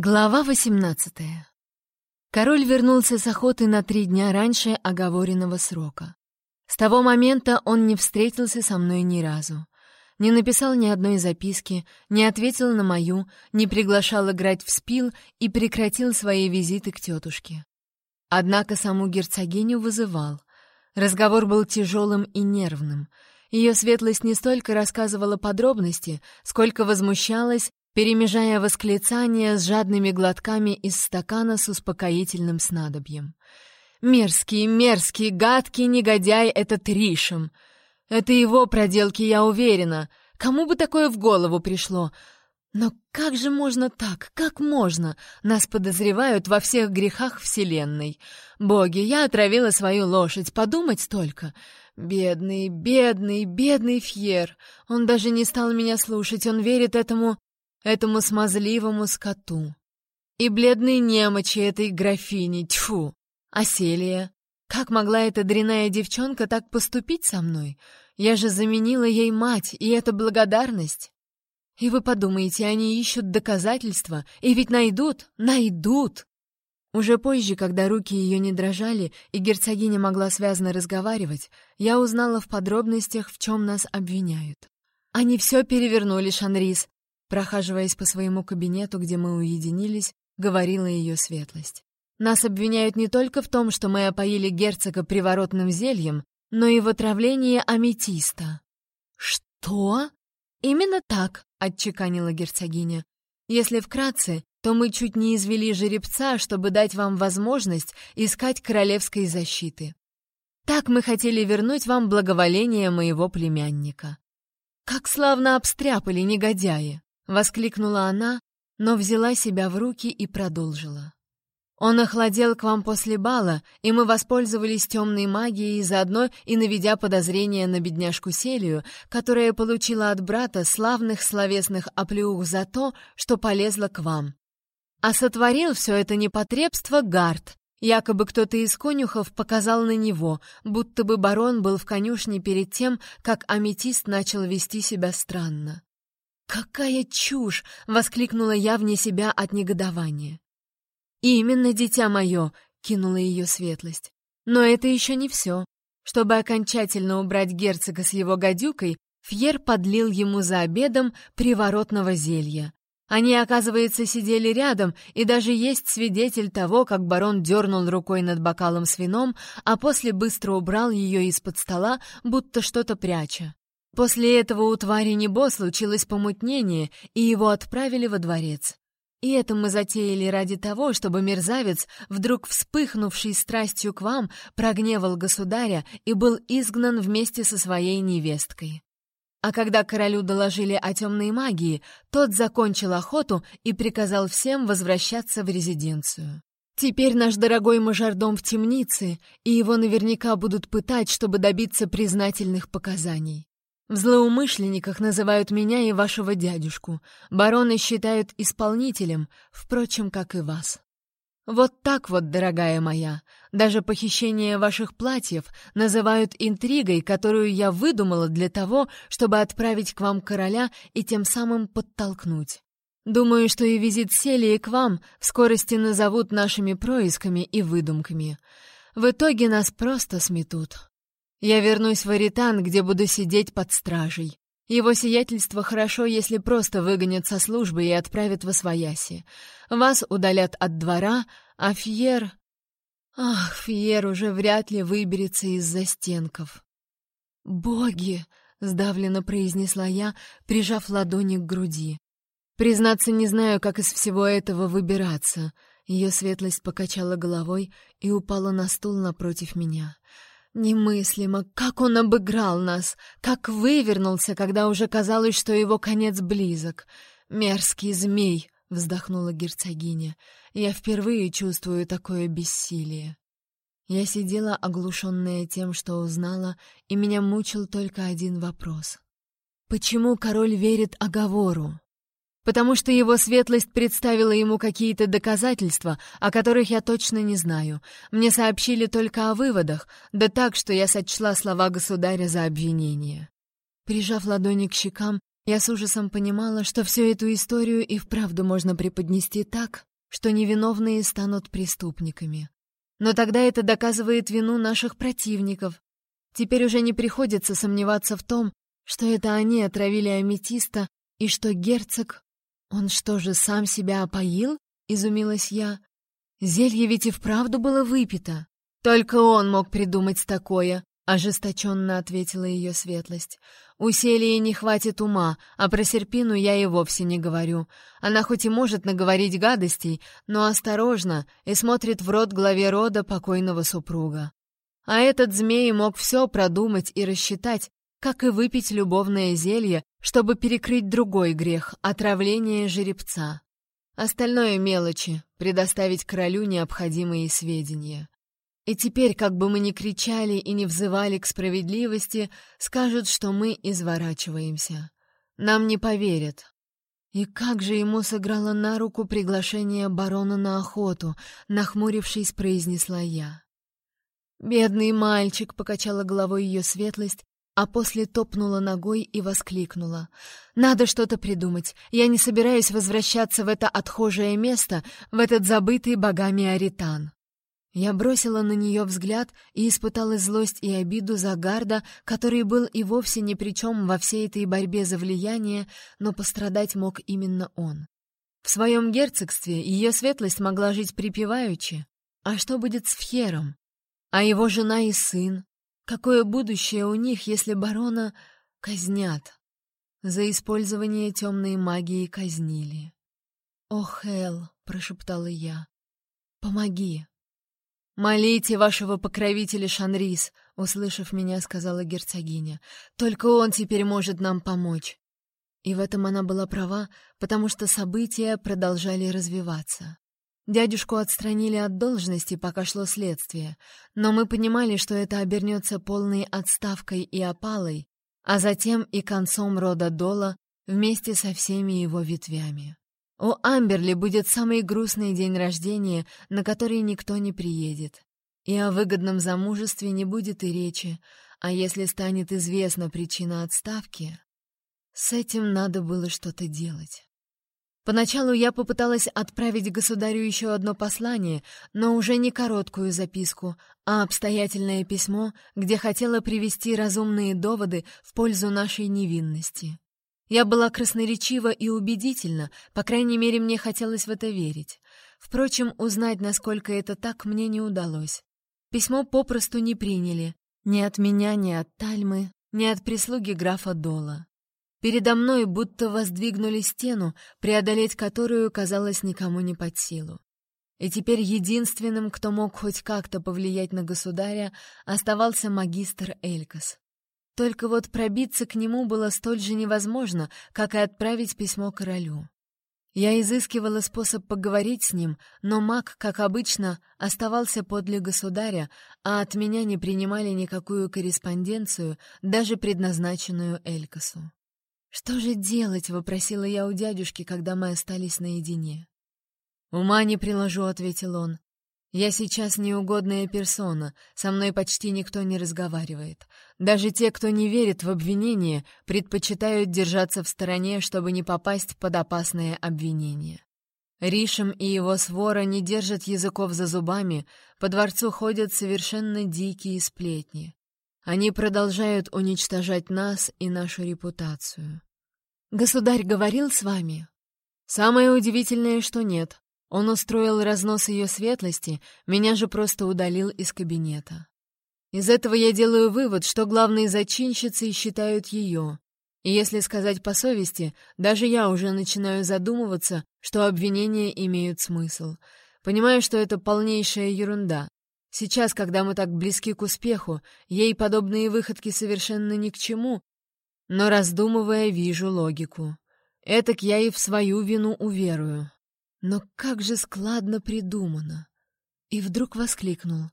Глава 18 Король вернулся с охоты на три дня раньше оговоренного срока. С того момента он не встретился со мной ни разу. Не написал ни одной записки, не ответил на мою, не приглашал играть в спил и прекратил свои визиты к тетушке. Однако саму герцогиню вызывал. Разговор был тяжелым и нервным. Ее светлость не столько рассказывала подробности, сколько возмущалась перемежая восклицания с жадными глотками из стакана с успокоительным снадобьем. «Мерзкий, мерзкий, гадкий негодяй этот Ришем! Это его проделки, я уверена. Кому бы такое в голову пришло? Но как же можно так? Как можно? Нас подозревают во всех грехах Вселенной. Боги, я отравила свою лошадь, подумать только. Бедный, бедный, бедный Фьер. Он даже не стал меня слушать, он верит этому этому смазливому скоту. И бледные немочи этой графини, тьфу! Оселия! Как могла эта дряная девчонка так поступить со мной? Я же заменила ей мать, и это благодарность. И вы подумаете, они ищут доказательства, и ведь найдут, найдут! Уже позже, когда руки ее не дрожали, и герцогиня могла связно разговаривать, я узнала в подробностях, в чем нас обвиняют. Они все перевернули, Шанрис, Прохаживаясь по своему кабинету, где мы уединились, говорила ее светлость. Нас обвиняют не только в том, что мы опоили герцога приворотным зельем, но и в отравлении аметиста. Что? Именно так, отчеканила герцогиня. Если вкратце, то мы чуть не извели жеребца, чтобы дать вам возможность искать королевской защиты. Так мы хотели вернуть вам благоволение моего племянника. Как славно обстряпали негодяи! Воскликнула она, но взяла себя в руки и продолжила. Он охладел к вам после бала, и мы воспользовались темной магией заодно и наведя подозрение на бедняжку Селию, которая получила от брата славных словесных оплеух за то, что полезла к вам. А сотворил все это непотребство Гард. Якобы кто-то из конюхов показал на него, будто бы барон был в конюшне перед тем, как аметист начал вести себя странно. «Какая чушь!» — воскликнула я вне себя от негодования. «Именно, дитя мое!» — кинула ее светлость. «Но это еще не все. Чтобы окончательно убрать герцога с его гадюкой, Фьер подлил ему за обедом приворотного зелья. Они, оказывается, сидели рядом, и даже есть свидетель того, как барон дернул рукой над бокалом с вином, а после быстро убрал ее из-под стола, будто что-то пряча. После этого у твари Небо случилось помутнение, и его отправили во дворец. И это мы затеяли ради того, чтобы мерзавец, вдруг вспыхнувший страстью к вам, прогневал государя и был изгнан вместе со своей невесткой. А когда королю доложили о темной магии, тот закончил охоту и приказал всем возвращаться в резиденцию. Теперь наш дорогой мажордом в темнице, и его наверняка будут пытать, чтобы добиться признательных показаний. В злоумышленниках называют меня и вашего дядюшку. Бароны считают исполнителем, впрочем, как и вас. Вот так вот, дорогая моя, даже похищение ваших платьев называют интригой, которую я выдумала для того, чтобы отправить к вам короля и тем самым подтолкнуть. Думаю, что и визит Селии к вам в скорости назовут нашими происками и выдумками. В итоге нас просто сметут. Я вернусь в Аритан, где буду сидеть под стражей. Его сиятельство хорошо, если просто выгонят со службы и отправят в Освояси. Вас удалят от двора, а Фьер... Ах, Фьер уже вряд ли выберется из застенков. «Боги!» — сдавленно произнесла я, прижав ладони к груди. «Признаться, не знаю, как из всего этого выбираться». Ее светлость покачала головой и упала на стул напротив меня. Немыслимо, как он обыграл нас, как вывернулся, когда уже казалось, что его конец близок. Мерзкий змей, вздохнула герцогиня. Я впервые чувствую такое бессилие. Я сидела оглушенная тем, что узнала, и меня мучил только один вопрос. Почему король верит оговору? Потому что его светлость представила ему какие-то доказательства, о которых я точно не знаю. Мне сообщили только о выводах, да так, что я сочла слова государя за обвинение. Прижав ладони к щекам, Я с ужасом понимала, что всю эту историю и вправду можно преподнести так, что невиновные станут преступниками. Но тогда это доказывает вину наших противников. Теперь уже не приходится сомневаться в том, что это они отравили аметиста, и что герцог... Он что же, сам себя опоил? Изумилась я. Зелье ведь и вправду было выпито. Только он мог придумать такое, ожесточенно ответила ее светлость. У Селии не хватит ума, а про Серпину я и вовсе не говорю. Она хоть и может наговорить гадостей, но осторожно и смотрит в рот главе рода покойного супруга. А этот змей мог все продумать и рассчитать, как и выпить любовное зелье, чтобы перекрыть другой грех — отравление жеребца. Остальное мелочи, предоставить королю необходимые сведения. И теперь, как бы мы ни кричали и не взывали к справедливости, скажут, что мы изворачиваемся. Нам не поверят. И как же ему сыграло на руку приглашение барона на охоту, нахмурившись, произнесла я. «Бедный мальчик!» — покачала головой ее светлость, а после топнула ногой и воскликнула. «Надо что-то придумать. Я не собираюсь возвращаться в это отхожее место, в этот забытый богами Аритан». Я бросила на нее взгляд и испытала злость и обиду за Гарда, который был и вовсе ни при чем во всей этой борьбе за влияние, но пострадать мог именно он. В своем герцогстве ее светлость могла жить припеваючи. А что будет с Фьером? А его жена и сын? Какое будущее у них, если барона казнят? За использование темной магии казнили. «О, Хел!» — прошептала я. «Помоги!» «Молите вашего покровителя Шанрис!» — услышав меня, сказала герцогиня. «Только он теперь может нам помочь!» И в этом она была права, потому что события продолжали развиваться. Дядюшку отстранили от должности, пока шло следствие, но мы понимали, что это обернется полной отставкой и опалой, а затем и концом рода Дола вместе со всеми его ветвями. У Амберли будет самый грустный день рождения, на который никто не приедет. И о выгодном замужестве не будет и речи, а если станет известна причина отставки, с этим надо было что-то делать. Поначалу я попыталась отправить государю еще одно послание, но уже не короткую записку, а обстоятельное письмо, где хотела привести разумные доводы в пользу нашей невинности. Я была красноречива и убедительна, по крайней мере, мне хотелось в это верить. Впрочем, узнать, насколько это так, мне не удалось. Письмо попросту не приняли. Ни от меня, ни от Тальмы, ни от прислуги графа Дола. Передо мной будто воздвигнули стену, преодолеть которую, казалось, никому не под силу. И теперь единственным, кто мог хоть как-то повлиять на государя, оставался магистр Элькас. Только вот пробиться к нему было столь же невозможно, как и отправить письмо королю. Я изыскивала способ поговорить с ним, но маг, как обычно, оставался подле государя, а от меня не принимали никакую корреспонденцию, даже предназначенную Элькасу. «Что же делать?» — вопросила я у дядюшки, когда мы остались наедине. «Ума не приложу», — ответил он. «Я сейчас неугодная персона, со мной почти никто не разговаривает. Даже те, кто не верит в обвинение, предпочитают держаться в стороне, чтобы не попасть под опасное обвинение. Ришем и его свора не держат языков за зубами, по дворцу ходят совершенно дикие сплетни. Они продолжают уничтожать нас и нашу репутацию. Государь говорил с вами? Самое удивительное, что нет. Он устроил разнос ее светлости, меня же просто удалил из кабинета. Из этого я делаю вывод, что главные зачинщицы считают ее. И если сказать по совести, даже я уже начинаю задумываться, что обвинения имеют смысл. Понимаю, что это полнейшая ерунда. Сейчас, когда мы так близки к успеху, ей подобные выходки совершенно ни к чему, но, раздумывая, вижу логику. Этак я и в свою вину уверую. Но как же складно придумано. И вдруг воскликнул.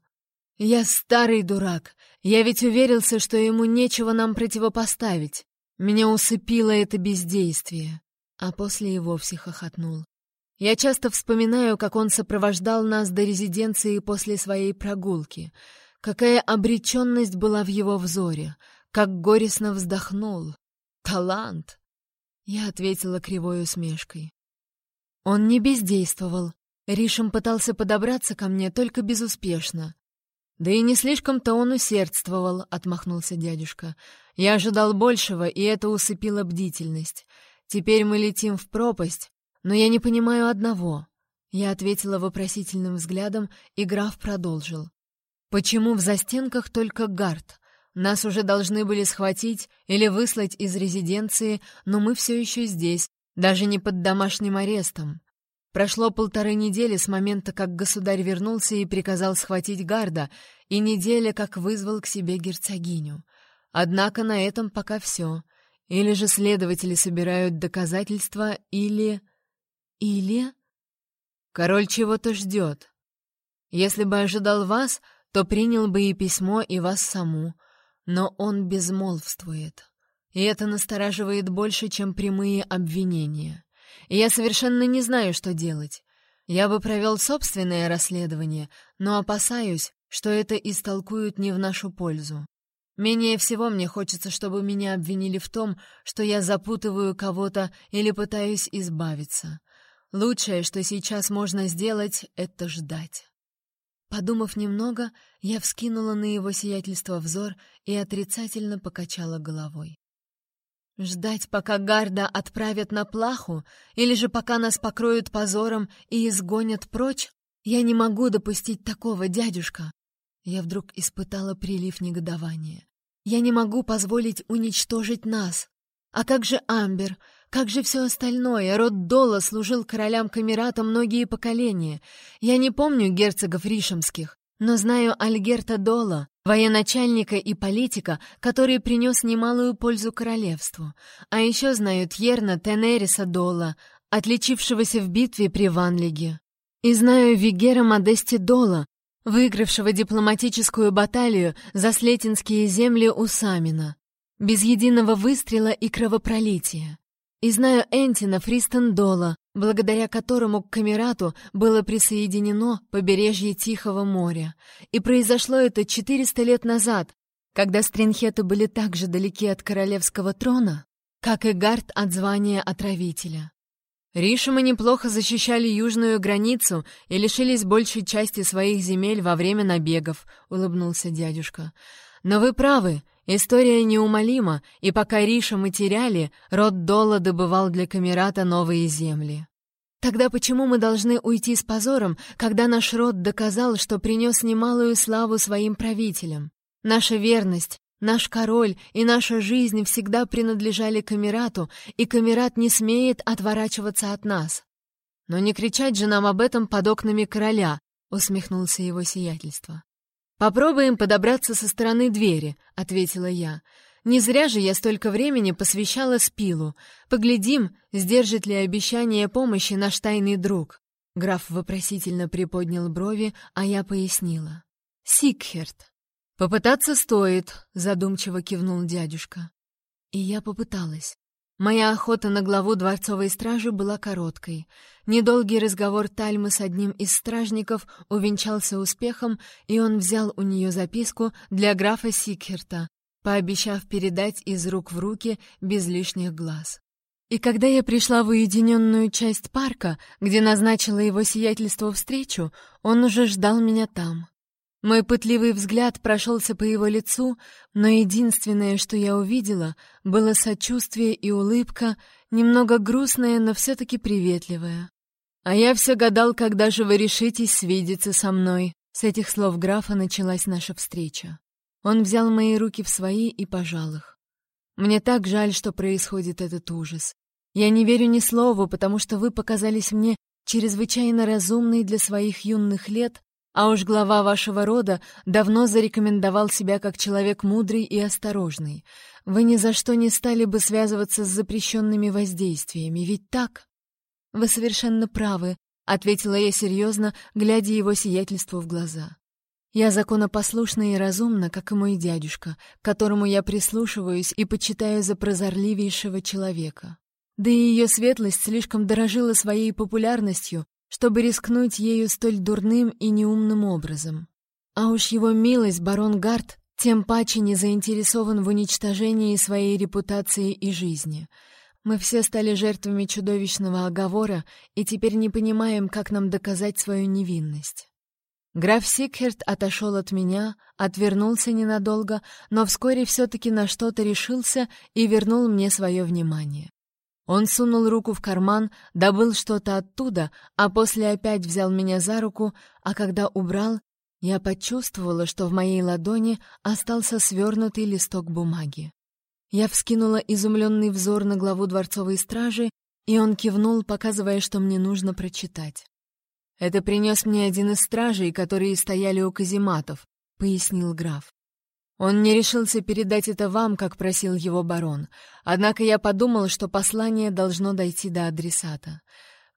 «Я старый дурак. Я ведь уверился, что ему нечего нам противопоставить. Меня усыпило это бездействие». А после и вовсе хохотнул. Я часто вспоминаю, как он сопровождал нас до резиденции после своей прогулки. Какая обреченность была в его взоре, как горестно вздохнул. Талант! Я ответила кривой усмешкой. Он не бездействовал. Ришем пытался подобраться ко мне, только безуспешно. «Да и не слишком-то он усердствовал», — отмахнулся дядюшка. «Я ожидал большего, и это усыпило бдительность. Теперь мы летим в пропасть, но я не понимаю одного». Я ответила вопросительным взглядом, и граф продолжил. «Почему в застенках только гард? Нас уже должны были схватить или выслать из резиденции, но мы все еще здесь, даже не под домашним арестом. Прошло полторы недели с момента, как государь вернулся и приказал схватить гарда, и неделя, как вызвал к себе герцогиню. Однако на этом пока все. Или же следователи собирают доказательства, или... Или... Король чего-то ждет. Если бы ожидал вас, то принял бы и письмо, и вас саму. Но он безмолвствует. И это настораживает больше, чем прямые обвинения и я совершенно не знаю, что делать. Я бы провел собственное расследование, но опасаюсь, что это истолкуют не в нашу пользу. Менее всего мне хочется, чтобы меня обвинили в том, что я запутываю кого-то или пытаюсь избавиться. Лучшее, что сейчас можно сделать, — это ждать. Подумав немного, я вскинула на его сиятельство взор и отрицательно покачала головой. Ждать, пока Гарда отправят на плаху, или же пока нас покроют позором и изгонят прочь? Я не могу допустить такого, дядюшка. Я вдруг испытала прилив негодования. Я не могу позволить уничтожить нас. А как же Амбер? Как же все остальное? Род Дола служил королям Камерата многие поколения. Я не помню герцогов Ришемских, но знаю Альгерта Дола, военачальника и политика, который принес немалую пользу королевству. А еще знают Ерна Тенериса Дола, отличившегося в битве при Ванлиге. И знаю Вигера Модести Дола, выигравшего дипломатическую баталию за слетинские земли у Самина, без единого выстрела и кровопролития. И знаю Энтина Фристендола, благодаря которому к Камерату было присоединено побережье Тихого моря. И произошло это 400 лет назад, когда стринхеты были так же далеки от королевского трона, как и Гард от звания отравителя. Ришимы неплохо защищали южную границу и лишились большей части своих земель во время набегов, — улыбнулся дядюшка. Но вы правы, История неумолима, и пока Риша мы теряли, род Дола добывал для Камерата новые земли. Тогда почему мы должны уйти с позором, когда наш род доказал, что принес немалую славу своим правителям? Наша верность, наш король и наша жизнь всегда принадлежали Камерату, и Камерат не смеет отворачиваться от нас. Но не кричать же нам об этом под окнами короля, усмехнулся его сиятельство. «Попробуем подобраться со стороны двери», — ответила я. «Не зря же я столько времени посвящала Спилу. Поглядим, сдержит ли обещание помощи наш тайный друг». Граф вопросительно приподнял брови, а я пояснила. «Сикхерт». «Попытаться стоит», — задумчиво кивнул дядюшка. И я попыталась. Моя охота на главу дворцовой стражи была короткой. Недолгий разговор Тальмы с одним из стражников увенчался успехом, и он взял у нее записку для графа Сикхерта, пообещав передать из рук в руки без лишних глаз. И когда я пришла в уединенную часть парка, где назначила его сиятельство встречу, он уже ждал меня там. Мой пытливый взгляд прошелся по его лицу, но единственное, что я увидела, было сочувствие и улыбка, немного грустная, но все-таки приветливая. «А я все гадал, когда же вы решитесь свидеться со мной». С этих слов графа началась наша встреча. Он взял мои руки в свои и пожал их. «Мне так жаль, что происходит этот ужас. Я не верю ни слову, потому что вы показались мне чрезвычайно разумной для своих юных лет а уж глава вашего рода давно зарекомендовал себя как человек мудрый и осторожный. Вы ни за что не стали бы связываться с запрещенными воздействиями, ведь так? Вы совершенно правы, — ответила я серьезно, глядя его сиятельству в глаза. Я законопослушна и разумна, как и мой дядюшка, к которому я прислушиваюсь и почитаю за прозорливейшего человека. Да и ее светлость слишком дорожила своей популярностью, чтобы рискнуть ею столь дурным и неумным образом. А уж его милость, барон Гарт, тем паче не заинтересован в уничтожении своей репутации и жизни. Мы все стали жертвами чудовищного оговора и теперь не понимаем, как нам доказать свою невинность. Граф Сикхерт отошел от меня, отвернулся ненадолго, но вскоре все-таки на что-то решился и вернул мне свое внимание. Он сунул руку в карман, добыл что-то оттуда, а после опять взял меня за руку, а когда убрал, я почувствовала, что в моей ладони остался свернутый листок бумаги. Я вскинула изумленный взор на главу дворцовой стражи, и он кивнул, показывая, что мне нужно прочитать. «Это принес мне один из стражей, которые стояли у казематов», — пояснил граф. Он не решился передать это вам, как просил его барон, однако я подумал, что послание должно дойти до адресата.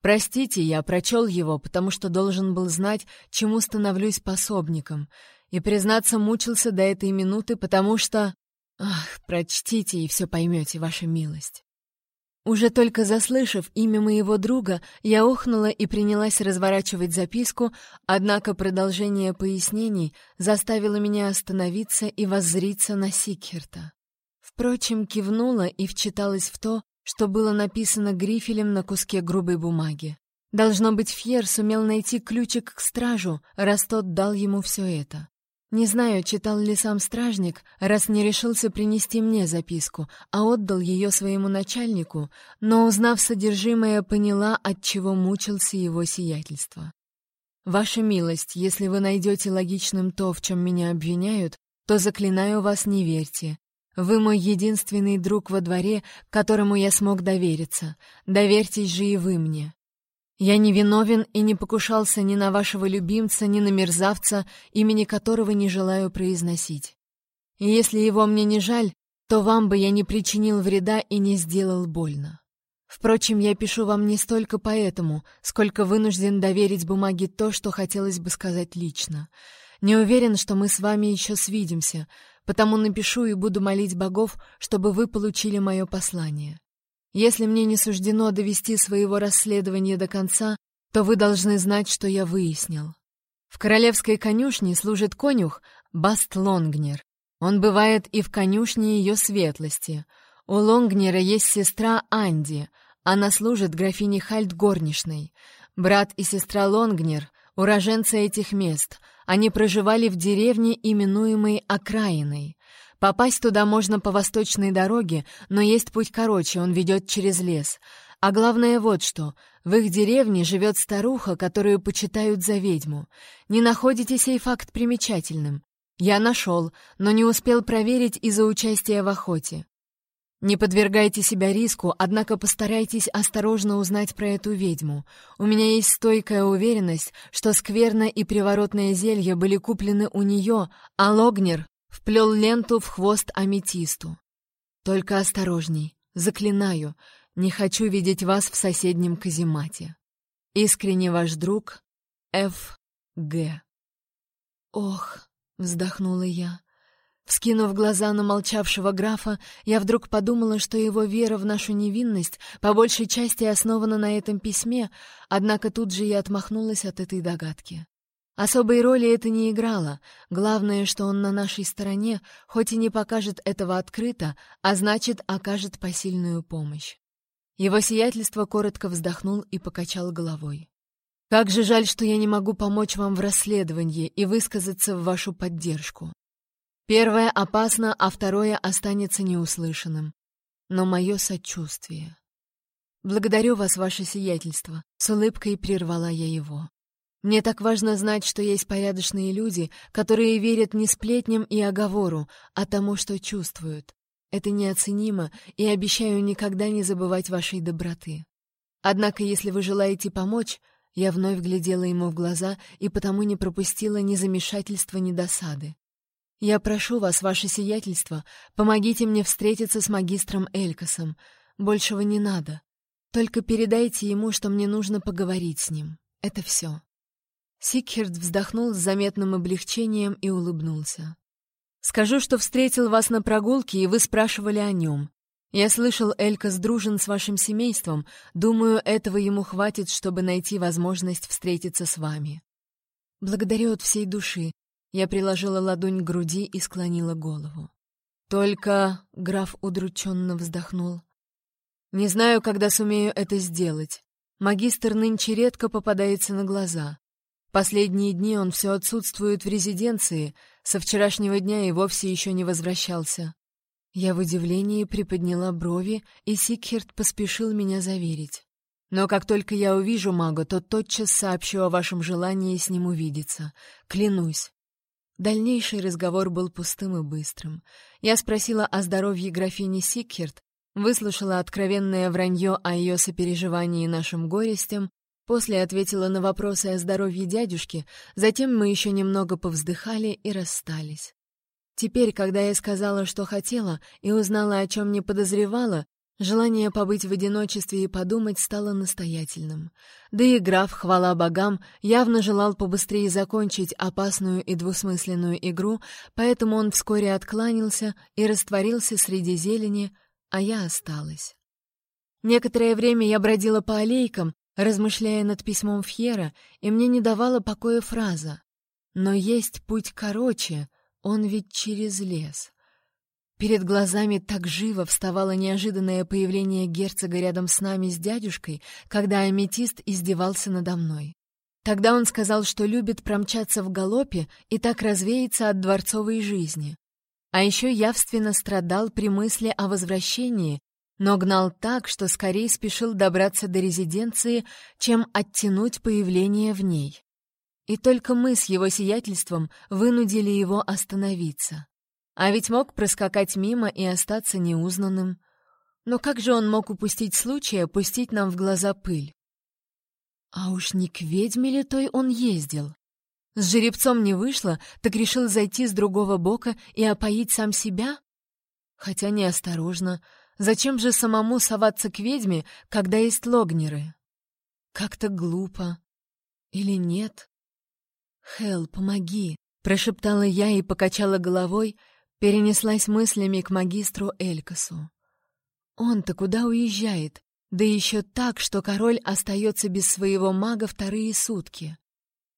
Простите, я прочел его, потому что должен был знать, чему становлюсь пособником, и, признаться, мучился до этой минуты, потому что... Ах, прочтите, и все поймете, ваша милость. Уже только заслышав имя моего друга, я охнула и принялась разворачивать записку, однако продолжение пояснений заставило меня остановиться и воззриться на Сикхерта. Впрочем, кивнула и вчиталась в то, что было написано грифелем на куске грубой бумаги. Должно быть, Фьер сумел найти ключик к стражу, раз тот дал ему все это. Не знаю, читал ли сам стражник, раз не решился принести мне записку, а отдал ее своему начальнику, но, узнав содержимое, поняла, от чего мучился его сиятельство. «Ваша милость, если вы найдете логичным то, в чем меня обвиняют, то, заклинаю вас, не верьте. Вы мой единственный друг во дворе, которому я смог довериться. Доверьтесь же и вы мне. Я не виновен и не покушался ни на вашего любимца, ни на мерзавца, имени которого не желаю произносить. И если его мне не жаль, то вам бы я не причинил вреда и не сделал больно. Впрочем, я пишу вам не столько поэтому, сколько вынужден доверить бумаге то, что хотелось бы сказать лично. Не уверен, что мы с вами еще свидимся, потому напишу и буду молить богов, чтобы вы получили мое послание. Если мне не суждено довести своего расследования до конца, то вы должны знать, что я выяснил. В королевской конюшне служит конюх Баст Лонгнер. Он бывает и в конюшне ее светлости. У Лонгнера есть сестра Анди. Она служит графине Хальд горничной. Брат и сестра Лонгнер — уроженцы этих мест. Они проживали в деревне, именуемой Окраиной. Попасть туда можно по восточной дороге, но есть путь короче, он ведет через лес. А главное вот что. В их деревне живет старуха, которую почитают за ведьму. Не находите сей факт примечательным? Я нашел, но не успел проверить из-за участия в охоте. Не подвергайте себя риску, однако постарайтесь осторожно узнать про эту ведьму. У меня есть стойкая уверенность, что скверно и приворотное зелье были куплены у нее, а Логнер Вплел ленту в хвост аметисту. Только осторожней, заклинаю, не хочу видеть вас в соседнем каземате. Искренне ваш друг Ф. Г. Ох, вздохнула я. Вскинув глаза на молчавшего графа, я вдруг подумала, что его вера в нашу невинность по большей части основана на этом письме, однако тут же я отмахнулась от этой догадки. Особой роли это не играло. Главное, что он на нашей стороне, хоть и не покажет этого открыто, а значит, окажет посильную помощь. Его сиятельство коротко вздохнул и покачал головой. «Как же жаль, что я не могу помочь вам в расследовании и высказаться в вашу поддержку. Первое опасно, а второе останется неуслышанным. Но мое сочувствие...» «Благодарю вас, ваше сиятельство», — с улыбкой прервала я его. Мне так важно знать, что есть порядочные люди, которые верят не сплетням и оговору, а тому, что чувствуют. Это неоценимо, и обещаю никогда не забывать вашей доброты. Однако, если вы желаете помочь, я вновь глядела ему в глаза и потому не пропустила ни замешательства, ни досады. Я прошу вас, ваше сиятельство, помогите мне встретиться с магистром Элькасом. Большего не надо. Только передайте ему, что мне нужно поговорить с ним. Это все. Сикхерд вздохнул с заметным облегчением и улыбнулся. «Скажу, что встретил вас на прогулке, и вы спрашивали о нем. Я слышал, Элькас дружен с вашим семейством. Думаю, этого ему хватит, чтобы найти возможность встретиться с вами». «Благодарю от всей души». Я приложила ладонь к груди и склонила голову. «Только...» — граф удрученно вздохнул. Не знаю, когда сумею это сделать. Магистр нынче редко попадается на глаза. Последние дни он все отсутствует в резиденции, со вчерашнего дня и вовсе еще не возвращался. Я в удивлении приподняла брови, и Сикхерт поспешил меня заверить. Но как только я увижу мага, то тотчас сообщу о вашем желании с ним увидеться. Клянусь. Дальнейший разговор был пустым и быстрым. Я спросила о здоровье графини Сикхерт, выслушала откровенное вранье о ее сопереживании нашим горестям, после ответила на вопросы о здоровье дядюшки, затем мы еще немного повздыхали и расстались. Теперь, когда я сказала, что хотела, и узнала, о чем не подозревала, Желание побыть в одиночестве и подумать стало настоятельным. Да и граф, хвала богам, явно желал побыстрее закончить опасную и двусмысленную игру, поэтому он вскоре откланялся и растворился среди зелени, а я осталась. Некоторое время я бродила по аллейкам, размышляя над письмом Фьера, и мне не давала покоя фраза «Но есть путь короче, он ведь через лес». Перед глазами так живо вставало неожиданное появление герцога рядом с нами с дядюшкой, когда аметист издевался надо мной. Тогда он сказал, что любит промчаться в галопе и так развеяться от дворцовой жизни. А еще явственно страдал при мысли о возвращении, но гнал так, что скорее спешил добраться до резиденции, чем оттянуть появление в ней. И только мы с его сиятельством вынудили его остановиться. А ведь мог проскакать мимо и остаться неузнанным. Но как же он мог упустить случай опустить нам в глаза пыль? А уж не к ведьме ли той он ездил? С жеребцом не вышло, так решил зайти с другого бока и опоить сам себя? Хотя неосторожно. Зачем же самому соваться к ведьме, когда есть логнеры? Как-то глупо. Или нет? «Хелл, помоги!» — прошептала я и покачала головой, Перенеслась мыслями к магистру Элькасу. Он-то куда уезжает? Да еще так, что король остается без своего мага вторые сутки.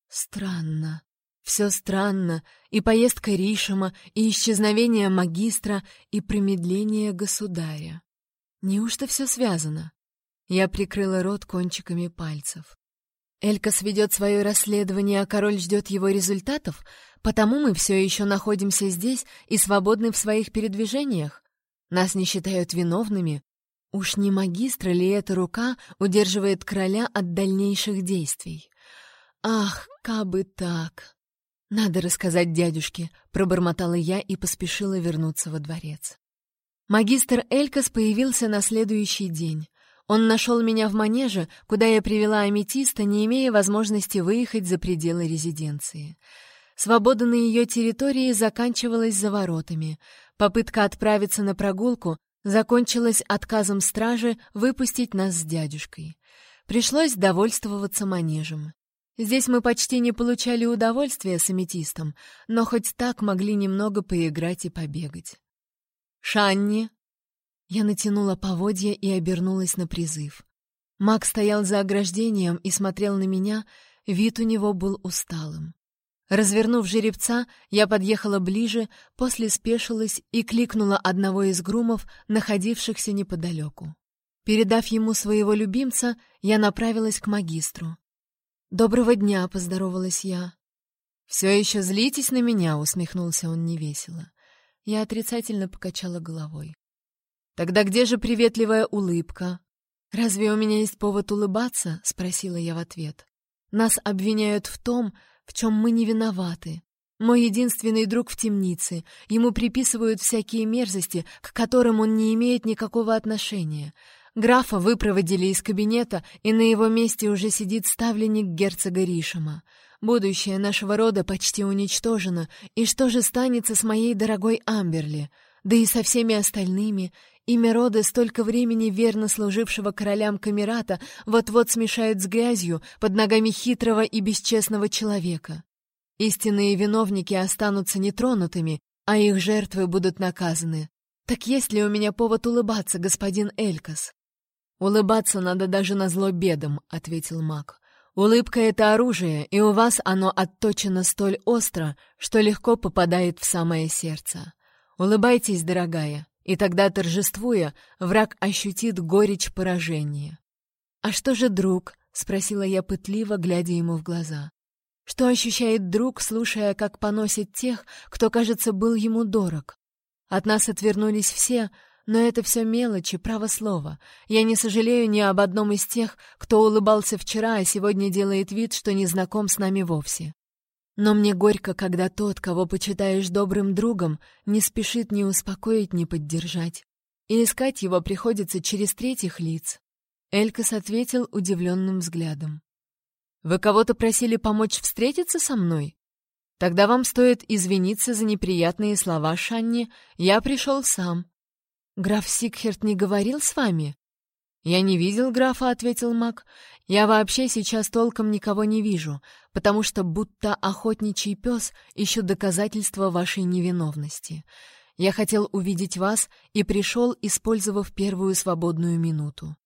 Странно. Все странно. И поездка Ришима, и исчезновение магистра, и промедление государя. Неужто все связано? Я прикрыла рот кончиками пальцев. Элькас ведет свое расследование, а король ждет его результатов, потому мы все еще находимся здесь и свободны в своих передвижениях. Нас не считают виновными. Уж не магистра ли эта рука удерживает короля от дальнейших действий? Ах, кабы так! Надо рассказать дядюшке, пробормотала я и поспешила вернуться во дворец. Магистр Элькас появился на следующий день. Он нашел меня в манеже, куда я привела аметиста, не имея возможности выехать за пределы резиденции. Свобода на ее территории заканчивалась за воротами. Попытка отправиться на прогулку закончилась отказом стражи выпустить нас с дядюшкой. Пришлось довольствоваться манежем. Здесь мы почти не получали удовольствия с аметистом, но хоть так могли немного поиграть и побегать. «Шанни!» Я натянула поводья и обернулась на призыв. Маг стоял за ограждением и смотрел на меня, вид у него был усталым. Развернув жеребца, я подъехала ближе, после спешилась и кликнула одного из грумов, находившихся неподалеку. Передав ему своего любимца, я направилась к магистру. «Доброго дня», — поздоровалась я. «Все еще злитесь на меня?» — усмехнулся он невесело. Я отрицательно покачала головой. Тогда где же приветливая улыбка? Разве у меня есть повод улыбаться? спросила я в ответ. Нас обвиняют в том, в чем мы не виноваты. Мой единственный друг в темнице. Ему приписывают всякие мерзости, к которым он не имеет никакого отношения. Графа выпроводили из кабинета, и на его месте уже сидит ставленник герцога Ришема. Будущее нашего рода почти уничтожено, и что же станется с моей дорогой Амберли? Да и со всеми остальными, Имя рода, столько времени верно служившего королям Камерата, вот-вот смешают с грязью под ногами хитрого и бесчестного человека. Истинные виновники останутся нетронутыми, а их жертвы будут наказаны. Так есть ли у меня повод улыбаться, господин Элькас? Улыбаться надо даже на зло бедам, ответил маг. Улыбка — это оружие, и у вас оно отточено столь остро, что легко попадает в самое сердце. Улыбайтесь, дорогая, и тогда, торжествуя, враг ощутит горечь поражения. «А что же друг?» — спросила я пытливо, глядя ему в глаза. «Что ощущает друг, слушая, как поносит тех, кто, кажется, был ему дорог? От нас отвернулись все, но это все мелочи, право слово. Я не сожалею ни об одном из тех, кто улыбался вчера, а сегодня делает вид, что не знаком с нами вовсе. Но мне горько, когда тот, кого почитаешь добрым другом, не спешит ни успокоить, ни поддержать. И искать его приходится через третьих лиц. Элькас ответил удивленным взглядом. «Вы кого-то просили помочь встретиться со мной? Тогда вам стоит извиниться за неприятные слова Шанни. Я пришел сам». «Граф Сикхерт не говорил с вами?» «Я не видел графа», — ответил маг. «Я вообще сейчас толком никого не вижу, потому что будто охотничий пес ищу доказательства вашей невиновности. Я хотел увидеть вас и пришел, использовав первую свободную минуту.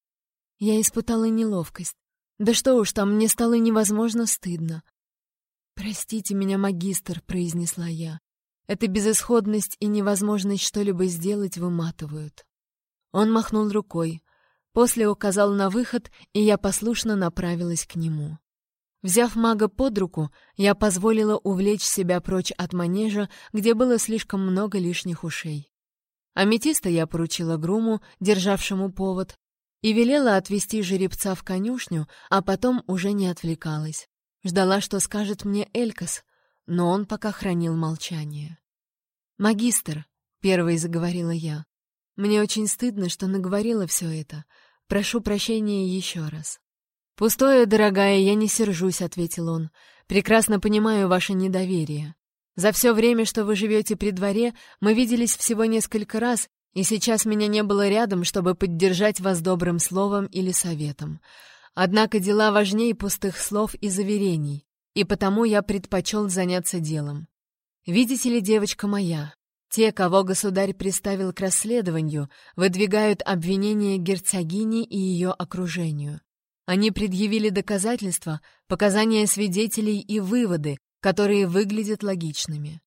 Я испытала неловкость. Да что уж там, мне стало невозможно стыдно. «Простите меня, магистр», — произнесла я. «Эта безысходность и невозможность что-либо сделать выматывают». Он махнул рукой. После указал на выход, и я послушно направилась к нему. Взяв мага под руку, я позволила увлечь себя прочь от манежа, где было слишком много лишних ушей. Аметиста я поручила груму, державшему повод, и велела отвести жеребца в конюшню, а потом уже не отвлекалась. Ждала, что скажет мне Элькас, но он пока хранил молчание. «Магистр», — первой заговорила я, — «мне очень стыдно, что наговорила все это. Прошу прощения еще раз». «Пустое, дорогая, я не сержусь», — ответил он. «Прекрасно понимаю ваше недоверие. За все время, что вы живете при дворе, мы виделись всего несколько раз, и сейчас меня не было рядом, чтобы поддержать вас добрым словом или советом. Однако дела важнее пустых слов и заверений, и потому я предпочел заняться делом. Видите ли, девочка моя, те, кого государь приставил к расследованию, выдвигают обвинения герцогине и ее окружению. Они предъявили доказательства, показания свидетелей и выводы, которые выглядят логичными.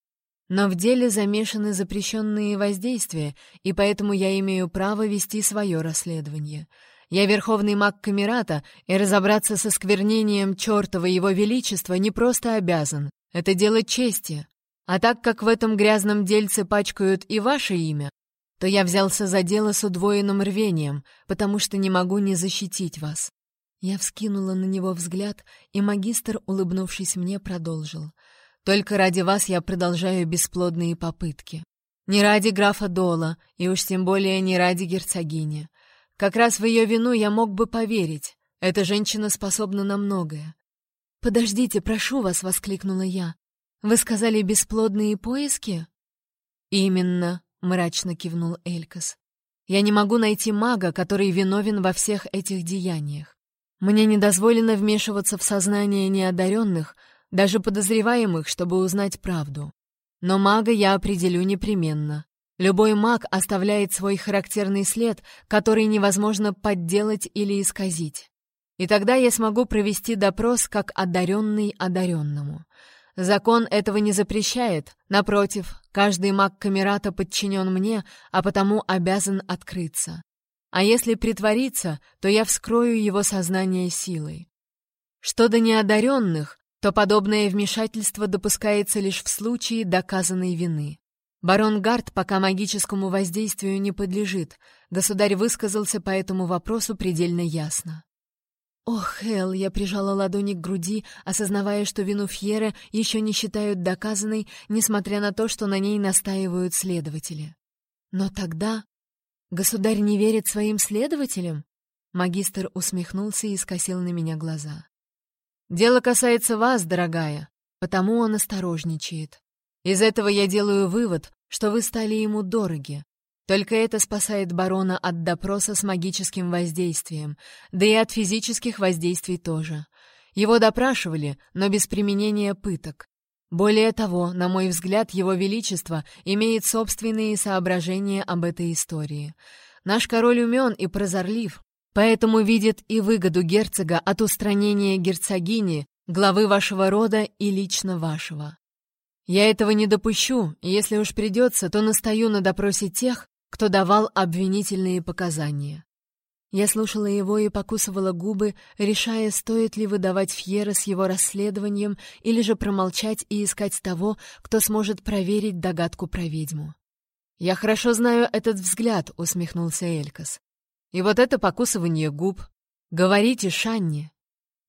Но в деле замешаны запрещенные воздействия, и поэтому я имею право вести свое расследование. Я верховный маг Камерата, и разобраться со сквернением чертова его величества не просто обязан. Это дело чести. А так как в этом грязном дельце пачкают и ваше имя, то я взялся за дело с удвоенным рвением, потому что не могу не защитить вас». Я вскинула на него взгляд, и магистр, улыбнувшись мне, продолжил. «Только ради вас я продолжаю бесплодные попытки. Не ради графа Дола, и уж тем более не ради герцогини. Как раз в ее вину я мог бы поверить. Эта женщина способна на многое. «Подождите, прошу вас!» — воскликнула я. Вы сказали бесплодные поиски? Именно, мрачно кивнул Элькас. Я не могу найти мага, который виновен во всех этих деяниях. Мне не дозволено вмешиваться в сознание неодаренных, даже подозреваемых, чтобы узнать правду. Но мага я определю непременно. Любой маг оставляет свой характерный след, который невозможно подделать или исказить. И тогда я смогу провести допрос как одаренный одаренному. Закон этого не запрещает. Напротив, каждый маг Камерата подчинен мне, а потому обязан открыться. А если притвориться, то я вскрою его сознание силой. Что до неодаренных, то подобное вмешательство допускается лишь в случае доказанной вины. Барон Гард пока магическому воздействию не подлежит. Государь высказался по этому вопросу предельно ясно. «Ох, Эл!» — я прижала ладони к груди, осознавая, что вину Фьера еще не считают доказанной, несмотря на то, что на ней настаивают следователи. «Но тогда...» «Государь не верит своим следователям?» Магистр усмехнулся и скосил на меня глаза. «Дело касается вас, дорогая, потому он осторожничает. Из этого я делаю вывод, что вы стали ему дороги, только это спасает барона от допроса с магическим воздействием, да и от физических воздействий тоже. Его допрашивали, но без применения пыток. Более того, на мой взгляд, его величество имеет собственные соображения об этой истории. Наш король умен и прозорлив, поэтому видит и выгоду герцога от устранения герцогини, главы вашего рода и лично вашего. Я этого не допущу, и если уж придется, то настаю на допросе тех, кто давал обвинительные показания. Я слушала его и покусывала губы, решая, стоит ли выдавать Фьера с его расследованием или же промолчать и искать того, кто сможет проверить догадку про ведьму. «Я хорошо знаю этот взгляд», — усмехнулся Элькас. «И вот это покусывание губ. Говорите, Шанни».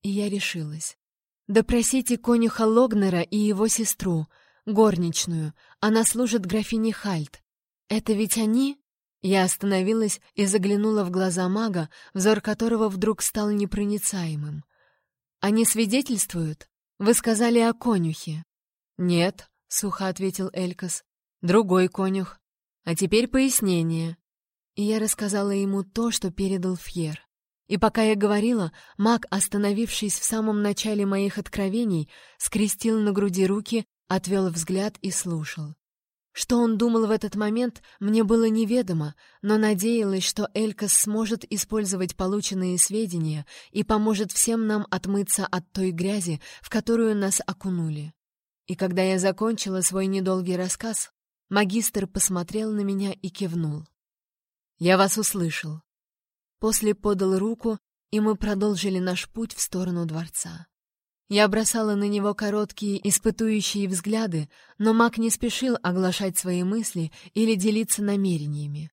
И я решилась. «Допросите конюха Логнера и его сестру, горничную. Она служит графине Хальт. Это ведь они?» Я остановилась и заглянула в глаза мага, взор которого вдруг стал непроницаемым. «Они свидетельствуют? Вы сказали о конюхе». «Нет», — сухо ответил Элькас. «Другой конюх. А теперь пояснение. И я рассказала ему то, что передал Фьер. И пока я говорила, маг, остановившись в самом начале моих откровений, скрестил на груди руки, отвел взгляд и слушал. Что он думал в этот момент, мне было неведомо, но надеялась, что Элькас сможет использовать полученные сведения и поможет всем нам отмыться от той грязи, в которую нас окунули. И когда я закончила свой недолгий рассказ, Магистр посмотрел на меня и кивнул. «Я вас услышал». После подал руку, и мы продолжили наш путь в сторону дворца. Я бросала на него короткие, испытующие взгляды, но маг не спешил оглашать свои мысли или делиться намерениями.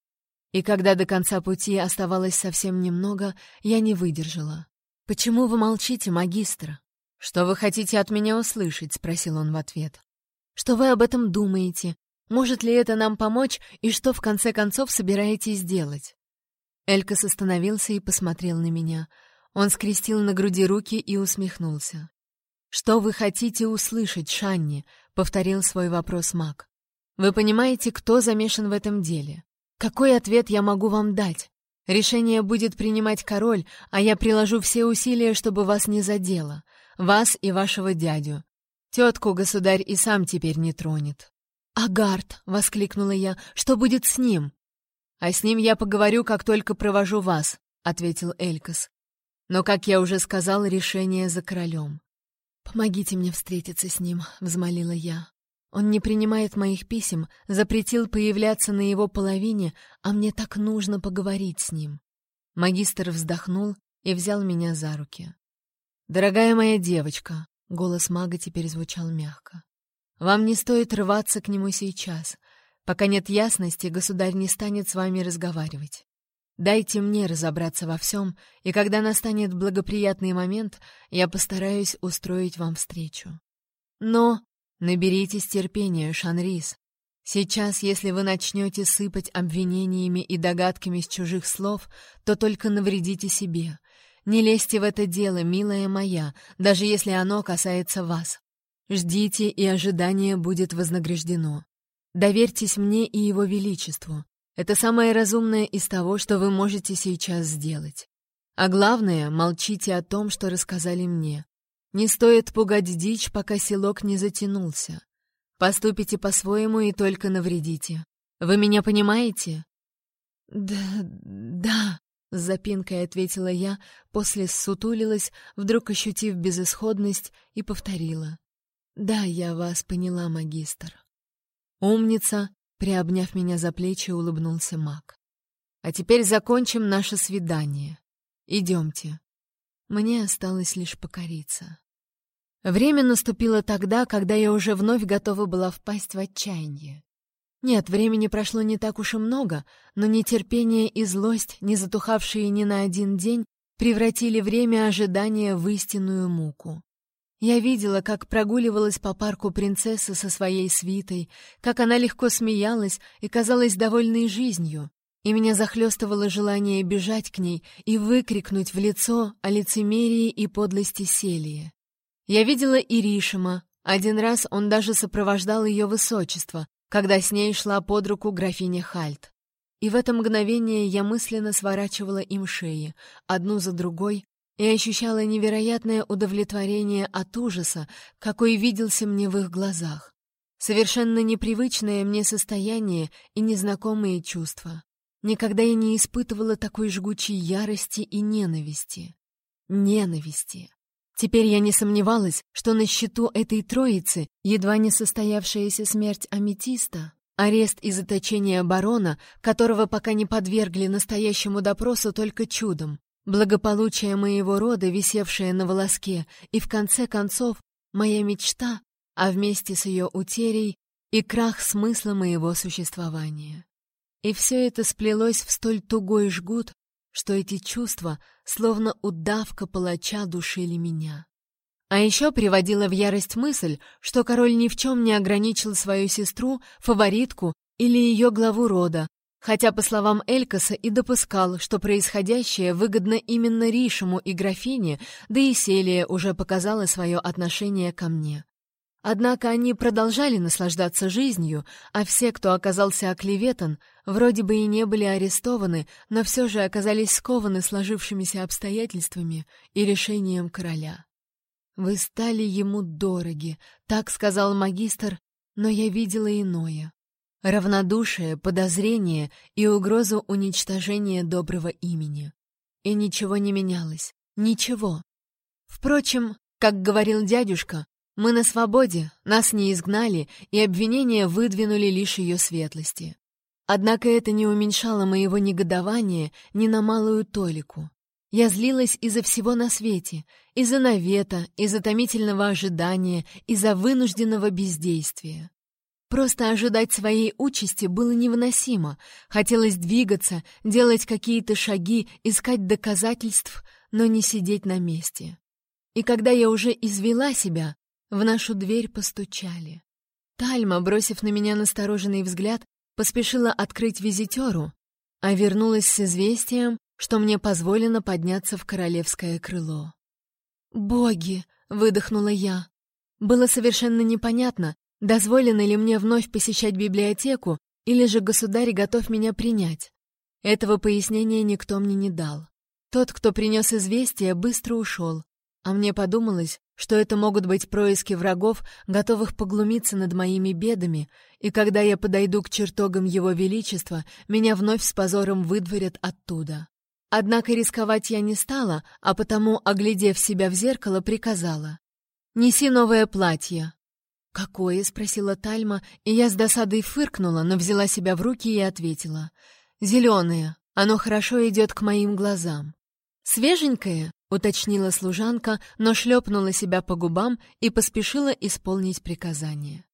И когда до конца пути оставалось совсем немного, я не выдержала. «Почему вы молчите, магистр?» «Что вы хотите от меня услышать?» — спросил он в ответ. «Что вы об этом думаете? Может ли это нам помочь, и что в конце концов собираетесь делать?» Элькас остановился и посмотрел на меня. Он скрестил на груди руки и усмехнулся. «Что вы хотите услышать, Шанни?» — повторил свой вопрос маг. «Вы понимаете, кто замешан в этом деле? Какой ответ я могу вам дать? Решение будет принимать король, а я приложу все усилия, чтобы вас не задело. Вас и вашего дядю. Тетку государь и сам теперь не тронет. «Агард!» — воскликнула я. «Что будет с ним?» «А с ним я поговорю, как только провожу вас», — ответил Элькас. «Но, как я уже сказал, решение за королем». «Помогите мне встретиться с ним», — взмолила я. «Он не принимает моих писем, запретил появляться на его половине, а мне так нужно поговорить с ним». Магистр вздохнул и взял меня за руки. «Дорогая моя девочка», — голос мага теперь звучал мягко, вам не стоит рваться к нему сейчас. Пока нет ясности, государь не станет с вами разговаривать. Дайте мне разобраться во всем, и когда настанет благоприятный момент, я постараюсь устроить вам встречу. Но наберитесь терпения, Шанрис. Сейчас, если вы начнете сыпать обвинениями и догадками с чужих слов, то только навредите себе. Не лезьте в это дело, милая моя, даже если оно касается вас. Ждите, и ожидание будет вознаграждено. Доверьтесь мне и его величеству. Это самое разумное из того, что вы можете сейчас сделать. А главное, молчите о том, что рассказали мне. Не стоит пугать дичь, пока селок не затянулся. Поступите по-своему и только навредите. Вы меня понимаете? Да, да, с запинкой ответила я, после сутулилась, вдруг ощутив безысходность, и повторила. «Да, я вас поняла, магистр». «Умница!» — приобняв меня за плечи, улыбнулся маг. «А теперь закончим наше свидание. Идемте». Мне осталось лишь покориться. Время наступило тогда, когда я уже вновь готова была впасть в отчаяние. Нет, времени прошло не так уж и много, но нетерпение и злость, не затухавшие ни на один день, превратили время ожидания в истинную муку. Я видела, как прогуливалась по парку принцесса со своей свитой, как она легко смеялась и казалась довольной жизнью, и меня захлестывало желание бежать к ней и выкрикнуть в лицо о лицемерии и подлости Селии. Я видела Иришима, один раз он даже сопровождал ее высочество, когда с ней шла под руку графиня Хальт. И в это мгновение я мысленно сворачивала им шеи, одну за другой, и ощущала невероятное удовлетворение от ужаса, какой виделся мне в их глазах. Совершенно непривычное мне состояние и незнакомые чувства. Никогда я не испытывала такой жгучей ярости и ненависти. Ненависти. Теперь я не сомневалась, что на счету этой троицы едва не состоявшаяся смерть Аметиста, Арест и заточение барона, которого пока не подвергли настоящему допросу только чудом, благополучие моего рода, висевшее на волоске, и, в конце концов, моя мечта, а вместе с ее утерей и крах смысла моего существования. И все это сплелось в столь тугой жгут, что эти чувства, словно удавка палача, душили меня. А еще приводила в ярость мысль, что король ни в чем не ограничил свою сестру, фаворитку или ее главу рода, хотя, по словам Элькаса, и допускал, что происходящее выгодно именно Ришему и графине, да и Селия уже показала свое отношение ко мне. Однако они продолжали наслаждаться жизнью, а все, кто оказался оклеветан, вроде бы и не были арестованы, но все же оказались скованы сложившимися обстоятельствами и решением короля. «Вы стали ему дороги», — так сказал магистр, но я видела иное. Равнодушие, подозрение и угрозу уничтожения доброго имени. И ничего не менялось. Ничего. Впрочем, как говорил дядюшка, мы на свободе, нас не изгнали, и обвинения выдвинули лишь ее светлости. Однако это не уменьшало моего негодования ни на малую толику. Я злилась из-за всего на свете, из-за навета, из-за томительного ожидания, из-за вынужденного бездействия. Просто ожидать своей участи было невыносимо. Хотелось двигаться, делать какие-то шаги, искать доказательств, но не сидеть на месте. И когда я уже извела себя, в нашу дверь постучали. Тальма, бросив на меня настороженный взгляд, поспешила открыть визитеру, а вернулась с известием, что мне позволено подняться в королевское крыло. «Боги!» — выдохнула я. Было совершенно непонятно, дозволено ли мне вновь посещать библиотеку, или же государь готов меня принять. Этого пояснения никто мне не дал. Тот, кто принес известие, быстро ушел, а мне подумалось, что это могут быть происки врагов, готовых поглумиться над моими бедами, и когда я подойду к чертогам Его Величества, меня вновь с позором выдворят оттуда. Однако рисковать я не стала, а потому, оглядев себя в зеркало, приказала. «Неси новое платье». «Какое?» — спросила Тальма, и я с досадой фыркнула, но взяла себя в руки и ответила. «Зеленое. Оно хорошо идет к моим глазам». «Свеженькое?» — уточнила служанка, но шлепнула себя по губам и поспешила исполнить приказание.